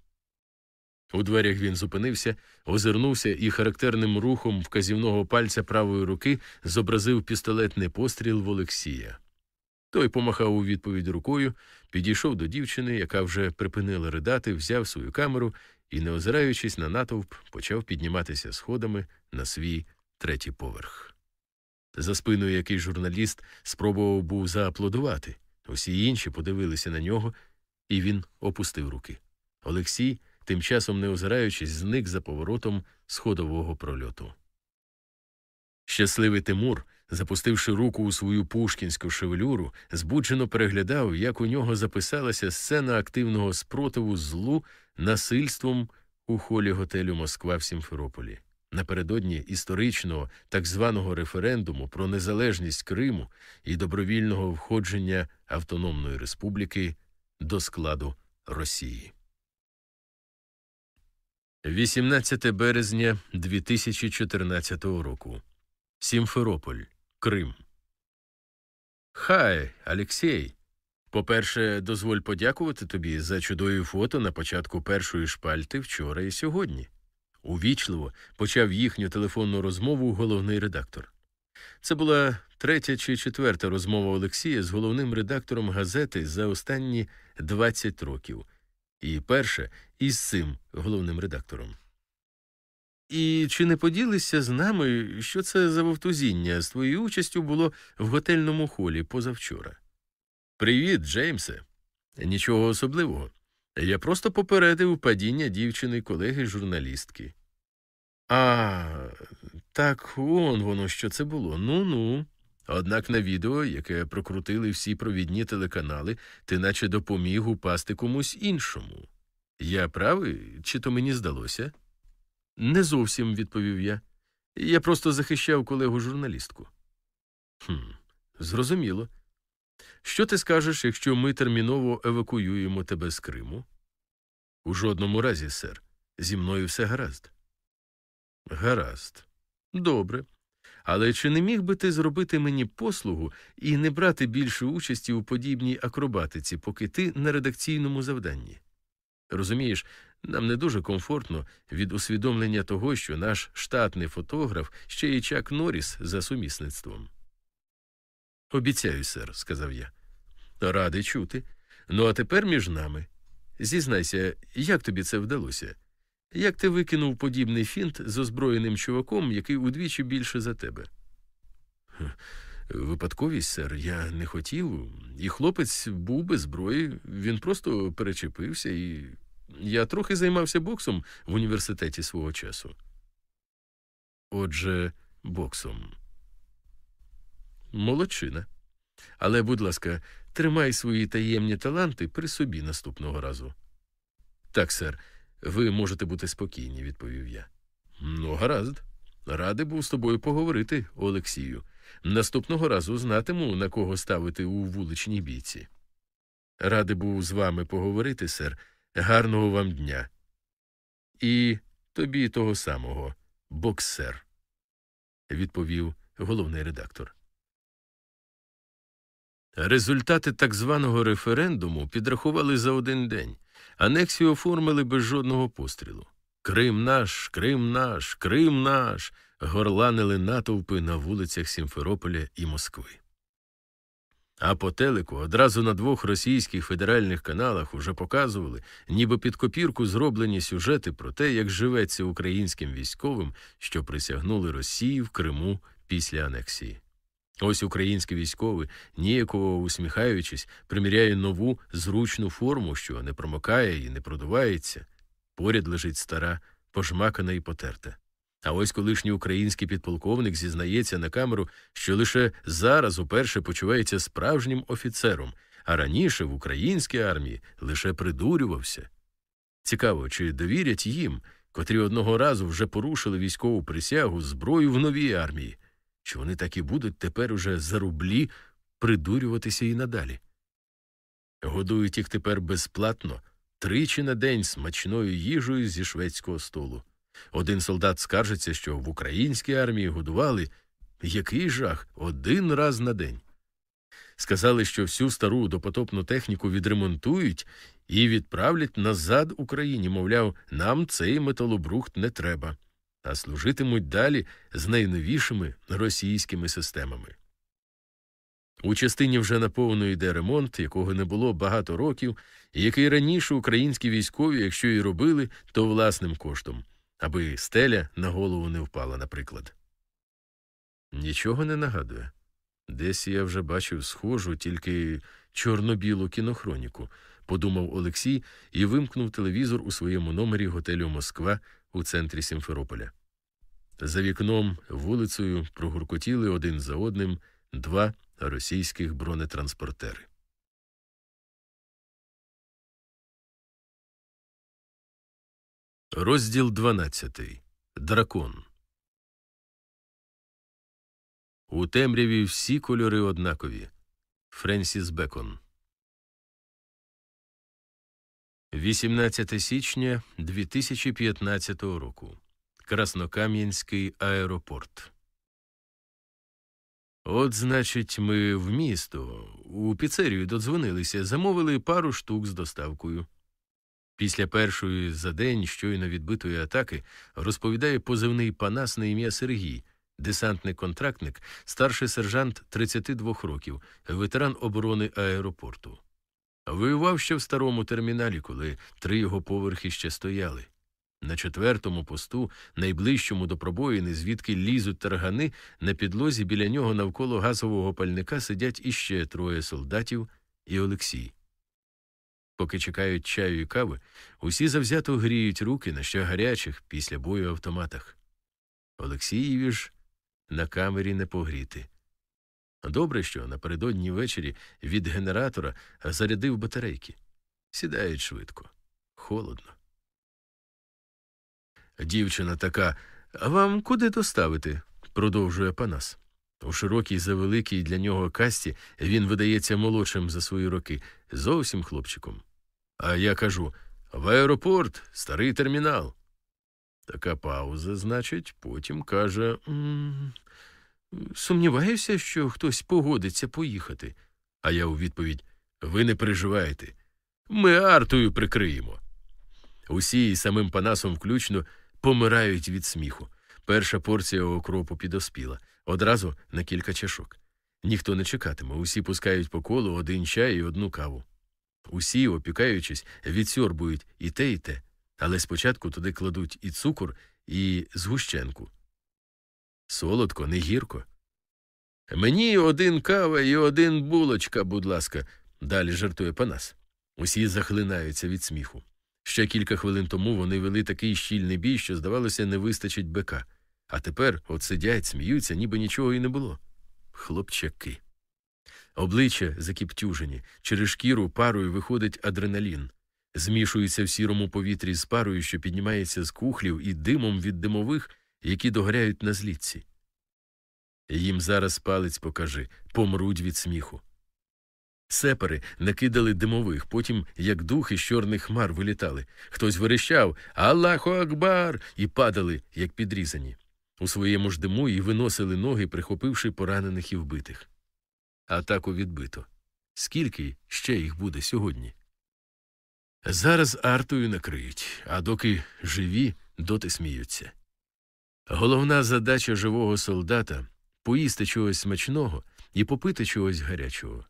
У дверях він зупинився, озирнувся і характерним рухом вказівного пальця правої руки зобразив пістолетний постріл в Олексія. Той помахав у відповідь рукою, підійшов до дівчини, яка вже припинила ридати, взяв свою камеру і, не озираючись на натовп, почав підніматися сходами на свій третій поверх. За спиною якийсь журналіст спробував був зааплодувати. Усі інші подивилися на нього, і він опустив руки. Олексій тим часом, не озираючись, зник за поворотом сходового прольоту. Щасливий Тимур, запустивши руку у свою пушкінську шевелюру, збуджено переглядав, як у нього записалася сцена активного спротиву злу насильством у холі готелю Москва в Сімферополі. Напередодні історичного так званого референдуму про незалежність Криму і добровільного входження Автономної Республіки до складу Росії. 18 березня 2014 року. Сімферополь, Крим. Хай, Алексій. По-перше, дозволь подякувати тобі за чудові фото на початку першої шпальти вчора і сьогодні. Увічливо почав їхню телефонну розмову головний редактор. Це була третя чи четверта розмова Олексія з головним редактором газети за останні 20 років і перше із цим головним редактором. І чи не поділися з нами, що це за вовтузіння з твоєю участю було в готельному холі позавчора? Привіт, Джеймсе. Нічого особливого. Я просто попередив падіння дівчини колеги журналістки. А, так он воно що це було. Ну ну. Однак на відео, яке прокрутили всі провідні телеканали, ти наче допоміг упасти комусь іншому. Я правий, чи то мені здалося? Не зовсім, відповів я. Я просто захищав колегу журналістку. «Хм, Зрозуміло. Що ти скажеш, якщо ми терміново евакуюємо тебе з Криму? У жодному разі, сер. Зі мною все гаразд. Гаразд. Добре. Але чи не міг би ти зробити мені послугу і не брати більше участі у подібній акробатиці, поки ти на редакційному завданні? Розумієш, нам не дуже комфортно від усвідомлення того, що наш штатний фотограф ще й Чак Норріс за сумісництвом. Обіцяю, сер, сказав я. Радий чути. Ну, а тепер між нами. Зізнайся, як тобі це вдалося? Як ти викинув подібний фінт з озброєним чуваком, який удвічі більше за тебе? Випадковість, сер, я не хотів, і хлопець був без зброї, він просто перечепився, і я трохи займався боксом в університеті свого часу. Отже, боксом. Молодчина. Але, будь ласка, тримай свої таємні таланти при собі наступного разу. Так, сер, ви можете бути спокійні, відповів я. Ну, гаразд. Радий був з тобою поговорити, Олексію. Наступного разу знатиму, на кого ставити у вуличній бійці. Радий був з вами поговорити, сер. Гарного вам дня. І тобі того самого, боксер, відповів головний редактор. Результати так званого референдуму підрахували за один день. Анексію оформили без жодного пострілу. Крим наш, Крим наш, Крим наш. горланили натовпи на вулицях Сімферополя і Москви. А по телеку одразу на двох російських федеральних каналах уже показували, ніби під копірку зроблені сюжети про те, як живеться українським військовим, що присягнули Росії в Криму після анексії. Ось український військовий, ніяково усміхаючись, приміряє нову зручну форму, що не промокає і не продувається. Поряд лежить стара, пожмакана і потерта. А ось колишній український підполковник зізнається на камеру, що лише зараз уперше почувається справжнім офіцером, а раніше в українській армії лише придурювався. Цікаво, чи довірять їм, котрі одного разу вже порушили військову присягу зброю в новій армії, чи вони так і будуть тепер уже за рублі придурюватися і надалі. Годують їх тепер безплатно, тричі на день смачною їжею зі шведського столу. Один солдат скаржиться, що в українській армії годували який жах один раз на день. Сказали, що всю стару допотопну техніку відремонтують і відправлять назад Україні, мовляв, нам цей металобрухт не треба, а служитимуть далі з найновішими російськими системами. У частині вже наповно йде ремонт, якого не було багато років, і який раніше українські військові, якщо і робили, то власним коштом аби стеля на голову не впала, наприклад. Нічого не нагадує. Десь я вже бачив схожу, тільки чорно-білу кінохроніку, подумав Олексій і вимкнув телевізор у своєму номері готелю Москва у центрі Сімферополя. За вікном вулицею прогуркотіли один за одним два російських бронетранспортери. Розділ 12. Дракон. У темряві всі кольори однакові. Френсіс Бекон. 18 січня 2015 року. Краснокам'янський аеропорт. От, значить, ми в місто. У піцерію додзвонилися, замовили пару штук з доставкою. Після першої за день щойно відбитої атаки розповідає позивний панас на ім'я Сергій, десантний контрактник, старший сержант 32 років, ветеран оборони аеропорту. Воював ще в старому терміналі, коли три його поверхи ще стояли. На четвертому посту, найближчому до пробоїни, звідки лізуть таргани, на підлозі біля нього навколо газового пальника сидять іще троє солдатів і Олексій. Поки чекають чаю і кави, усі завзято гріють руки на ще гарячих після бою автоматах. Олексієві ж на камері не погріти. Добре, що напередодні ввечері від генератора зарядив батарейки. Сідають швидко, холодно. Дівчина така. А вам куди доставити? продовжує Панас. У широкій завеликій для нього касті він видається молодшим за свої роки, зовсім хлопчиком. А я кажу в аеропорт, старий термінал. Така пауза, значить, потім каже Сумніваюся, що хтось погодиться поїхати. А я у відповідь Ви не переживайте. Ми артою прикриємо. Усі і самим Панасом включно помирають від сміху. Перша порція окропу підоспіла одразу на кілька чашок. Ніхто не чекатиме, усі пускають по колу один чай і одну каву. Усі, опікаючись, відсьорбують і те, і те. Але спочатку туди кладуть і цукор, і згущенку. Солодко, не гірко. Мені один кава і один булочка, будь ласка, далі жартує Панас. Усі захлинаються від сміху. Ще кілька хвилин тому вони вели такий щільний бій, що, здавалося, не вистачить бика. А тепер от сидять, сміються, ніби нічого і не було. Хлопчаки. Обличчя закіптюжені, через шкіру парою виходить адреналін, змішується в сірому повітрі з парою, що піднімається з кухлів і димом від димових, які догоряють на злітці. Їм зараз палець покажи, помруть від сміху. Сепари накидали димових, потім, як духи з чорних хмар, вилітали. Хтось верещав Аллаху Акбар і падали, як підрізані. У своєму ж диму і виносили ноги, прихопивши поранених і вбитих. Атаку відбито. Скільки ще їх буде сьогодні? Зараз артою накриють, а доки живі, доти сміються. Головна задача живого солдата поїсти чогось смачного і попити чогось гарячого.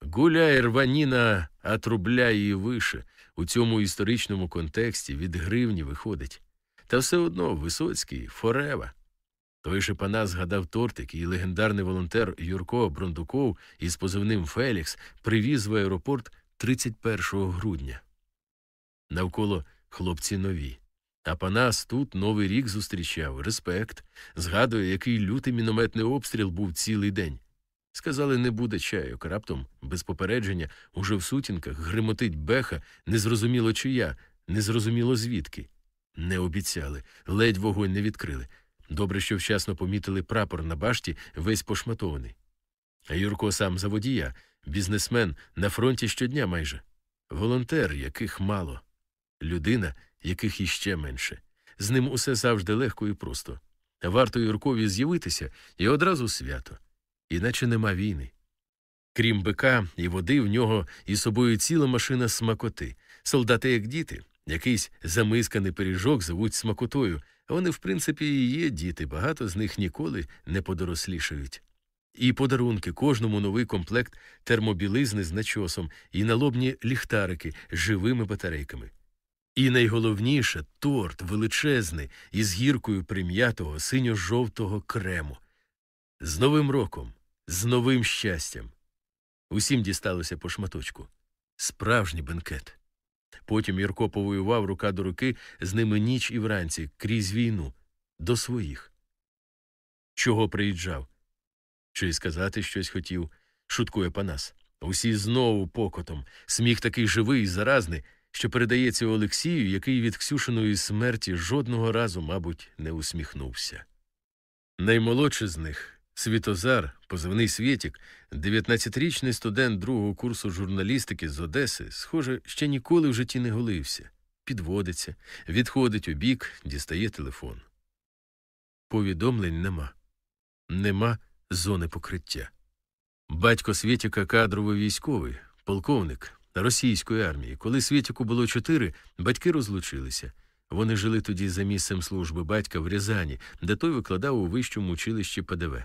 Гуляй рваніна отрубляє і више у цьому історичному контексті від гривні виходить. Та все одно Висоцький форева. Той же пана згадав тортик, і легендарний волонтер Юрко Брондуков із позивним Фелікс привіз в аеропорт 31 грудня. Навколо хлопці нові. А Панас тут новий рік зустрічав, респект, згадує, який лютий мінометний обстріл був цілий день. Сказали, не буде чайок. Раптом, без попередження, уже в сутінках гримотить беха, незрозуміло чия, незрозуміло звідки. Не обіцяли, ледь вогонь не відкрили. Добре, що вчасно помітили прапор на башті, весь пошматований. А Юрко сам за водія, бізнесмен на фронті щодня майже. Волонтер, яких мало, людина, яких іще менше. З ним усе завжди легко і просто. Варто Юркові з'явитися і одразу свято, іначе нема війни. Крім бика і води, в нього із собою ціла машина смакоти. Солдати, як діти, якийсь замисканий пиріжок зовуть смакотою, вони, в принципі, і є діти, багато з них ніколи не подорослішають. І подарунки кожному новий комплект термобілизни з начосом, і налобні ліхтарики з живими батарейками. І найголовніше торт величезний із гіркою прим'ятого синьо-жовтого крему. З Новим роком, з новим щастям. Усім дісталося по шматочку. Справжній бенкет. Потім Юрко повоював рука до руки з ними ніч і вранці крізь війну, до своїх. Чого приїжджав? Чи сказати щось хотів, шуткує Панас. Усі знову покотом, сміх такий живий і заразний, що передається Олексію, який від Ксюшиної смерті жодного разу, мабуть, не усміхнувся. Наймолодший з них Світозар, позивний Свєтік, 19-річний студент другого курсу журналістики з Одеси, схоже, ще ніколи в житті не голився, підводиться, відходить у бік, дістає телефон. Повідомлень нема. Нема зони покриття. Батько Свєтіка кадровий військовий, полковник російської армії. Коли Свєтіку було чотири, батьки розлучилися. Вони жили тоді за місцем служби батька в Рязані, де той викладав у вищому училищі ПДВ.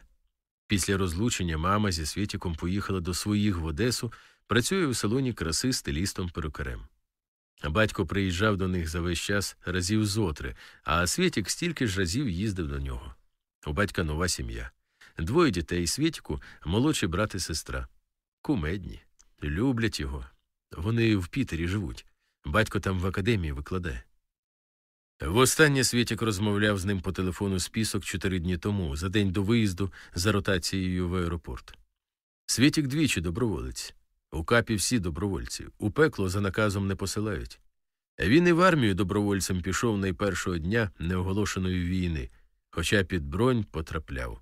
Після розлучення мама зі Світіком поїхала до своїх в Одесу, працює у салоні краси стилістом перукарем. Батько приїжджав до них за весь час разів зотри, а Світік стільки ж разів їздив до нього. У батька нова сім'я. Двоє дітей Світіку, молодший брат і сестра. Кумедні, люблять його. Вони в Пітері живуть. Батько там в академії викладає. Востаннє Світік розмовляв з ним по телефону список чотири дні тому, за день до виїзду за ротацією в аеропорт. Світік двічі доброволець. У капі всі добровольці, у пекло за наказом не посилають. Він і в армію добровольцем пішов найпершого дня неоголошеної війни, хоча під бронь потрапляв.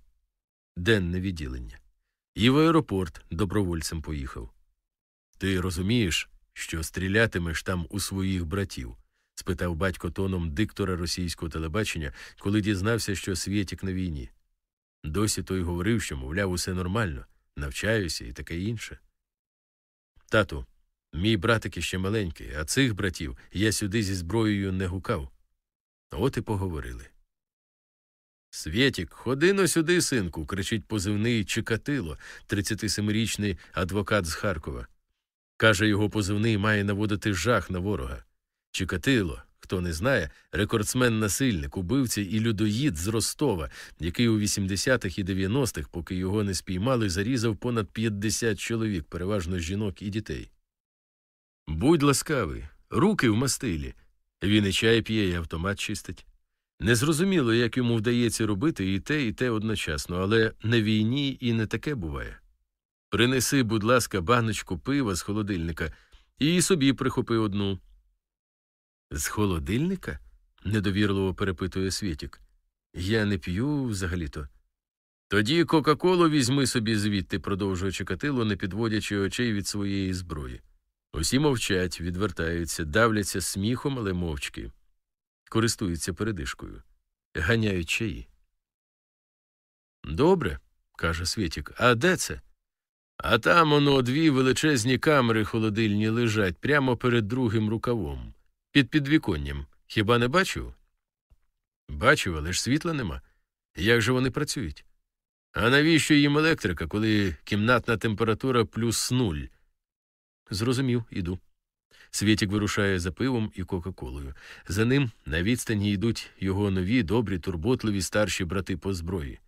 Денне відділення. І в аеропорт добровольцем поїхав. Ти розумієш, що стрілятимеш там у своїх братів? спитав батько тоном диктора російського телебачення, коли дізнався, що Свєтік на війні. Досі той говорив, що, мовляв, усе нормально, навчаюся і таке інше. Тату, мій братик іще маленький, а цих братів я сюди зі зброєю не гукав. От і поговорили. Свєтік, ходи но сюди, синку, кричить позивний Чикатило, 37-річний адвокат з Харкова. Каже, його позивний має наводити жах на ворога. Чикатило, хто не знає, рекордсмен насильник, убивця і людоїд з Ростова, який у 80-х і 90-х, поки його не спіймали, зарізав понад 50 чоловік, переважно жінок і дітей. Будь ласкавий, руки в мастилі. Він і чай п'є, і автомат чистить. Незрозуміло, як йому вдається робити і те, і те одночасно, але на війні і не таке буває. Принеси, будь ласка, баночку пива з холодильника і собі прихопи одну. З холодильника? недовірливо перепитує Світік. Я не п'ю взагалі то. Тоді Кока Колу візьми собі звідти, продовжує Чекатило, не підводячи очей від своєї зброї. Усі мовчать, відвертаються, давляться сміхом, але мовчки, користуються передишкою, ганяють чаї. Добре, каже Світік, а де це? А там оно дві величезні камери холодильні лежать прямо перед другим рукавом, під підвіконням. Хіба не бачив? Бачив, але ж світла нема. Як же вони працюють? А навіщо їм електрика, коли кімнатна температура плюс нуль? Зрозумів, іду. Світік вирушає за пивом і Кока-Колою. За ним на відстані йдуть його нові, добрі, турботливі старші брати по зброї.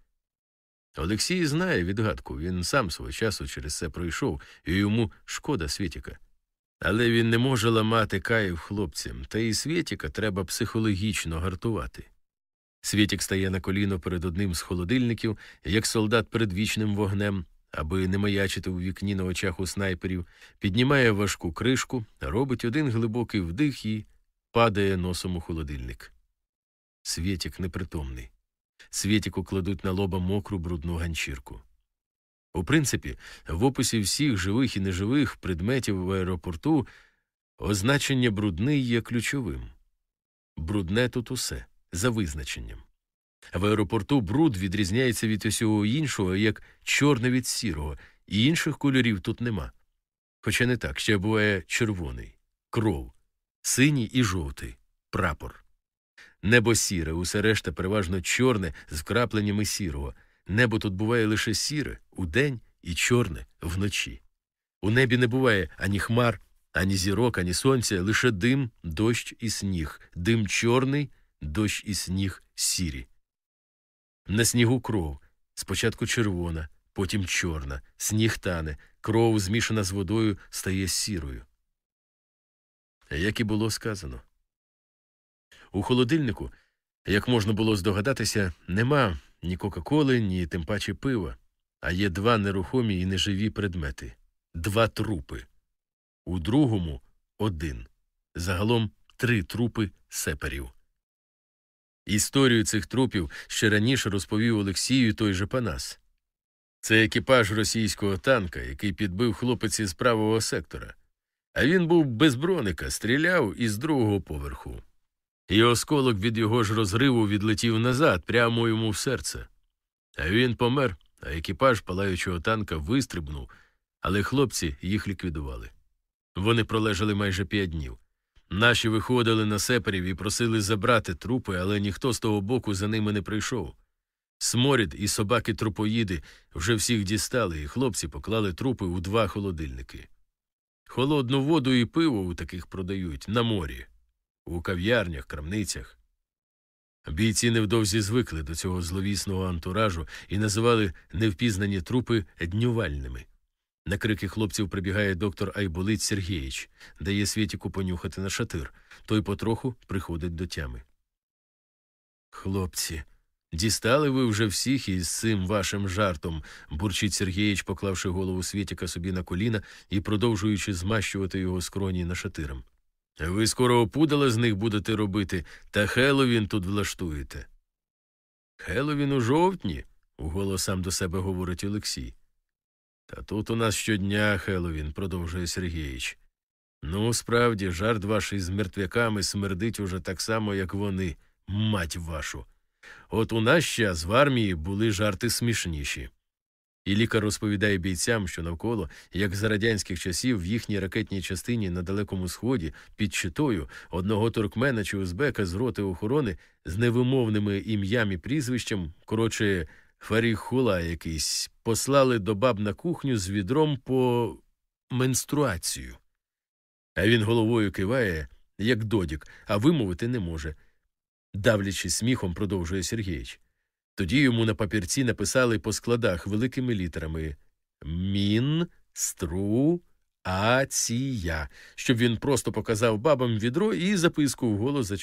Олексій знає відгадку, він сам свого часу через це пройшов, і йому шкода Світіка. Але він не може ламати каїв хлопцям, та і Світіка треба психологічно гартувати. Світік стає на коліно перед одним з холодильників, як солдат перед вічним вогнем, аби не маячити у вікні на очах у снайперів, піднімає важку кришку, робить один глибокий вдих і падає носом у холодильник. Світік непритомний. Світіку кладуть на лоба мокру брудну ганчірку. У принципі, в описі всіх живих і неживих предметів в аеропорту означення брудний є ключовим. Брудне тут усе за визначенням. В аеропорту бруд відрізняється від усього іншого, як чорне від сірого, і інших кольорів тут нема. Хоча не так ще буває червоний, кров, синій і жовтий, прапор. Небо сіре, усе решта переважно чорне з вкрапленнями сірого. Небо тут буває лише сіре удень і чорне вночі. У небі не буває ані хмар, ані зірок, ані сонця, лише дим, дощ і сніг, дим чорний, дощ і сніг сірі. На снігу кров, спочатку червона, потім чорна, сніг тане, кров, змішана з водою, стає сірою. Як і було сказано. У холодильнику, як можна було здогадатися, нема ні Кока-Коли, ні тим паче пива, а є два нерухомі і неживі предмети два трупи. У другому один. Загалом три трупи сеперів. Історію цих трупів ще раніше розповів Олексію той же Панас. Це екіпаж російського танка, який підбив хлопець із правого сектора. А він був без броника, стріляв із другого поверху. І осколок від його ж розриву відлетів назад, прямо йому в серце. А він помер, а екіпаж палаючого танка вистрибнув, але хлопці їх ліквідували. Вони пролежали майже п'ять днів. Наші виходили на сеперів і просили забрати трупи, але ніхто з того боку за ними не прийшов. Сморід і собаки трупоїди вже всіх дістали, і хлопці поклали трупи у два холодильники. Холодну воду і пиво у таких продають на морі, у кав'ярнях, крамницях. Бійці невдовзі звикли до цього зловісного антуражу і називали невпізнані трупи днювальними. На крики хлопців прибігає доктор Айболит Сергєїч, дає Світіку понюхати на шатир. Той потроху приходить до тями. Хлопці, дістали ви вже всіх із цим вашим жартом, бурчить Сергєїч, поклавши голову Світіка собі на коліна і продовжуючи змащувати його скроні на шатиром. Ви скоро опудала з них будете робити, та Хеловін тут влаштуєте. Хеловін у жовтні, уголос сам до себе говорить Олексій. Та тут у нас щодня Хеловін, продовжує Сергіїч. Ну, справді, жарт ваш із мертвяками смердить уже так само, як вони, мать вашу. От у наш час в армії були жарти смішніші. І лікар розповідає бійцям, що навколо, як за радянських часів в їхній ракетній частині на Далекому Сході під щитою одного туркмена чи узбека з роти охорони з невимовними ім'ям і прізвищем, коротше, Фаріхула якийсь, послали до баб на кухню з відром по менструацію. А він головою киває, як додік, а вимовити не може. Давлячи сміхом, продовжує Сергійович. Тоді йому на папірці написали по складах великими літерами Мінструація, щоб він просто показав бабам відро і записку вголос зачитав.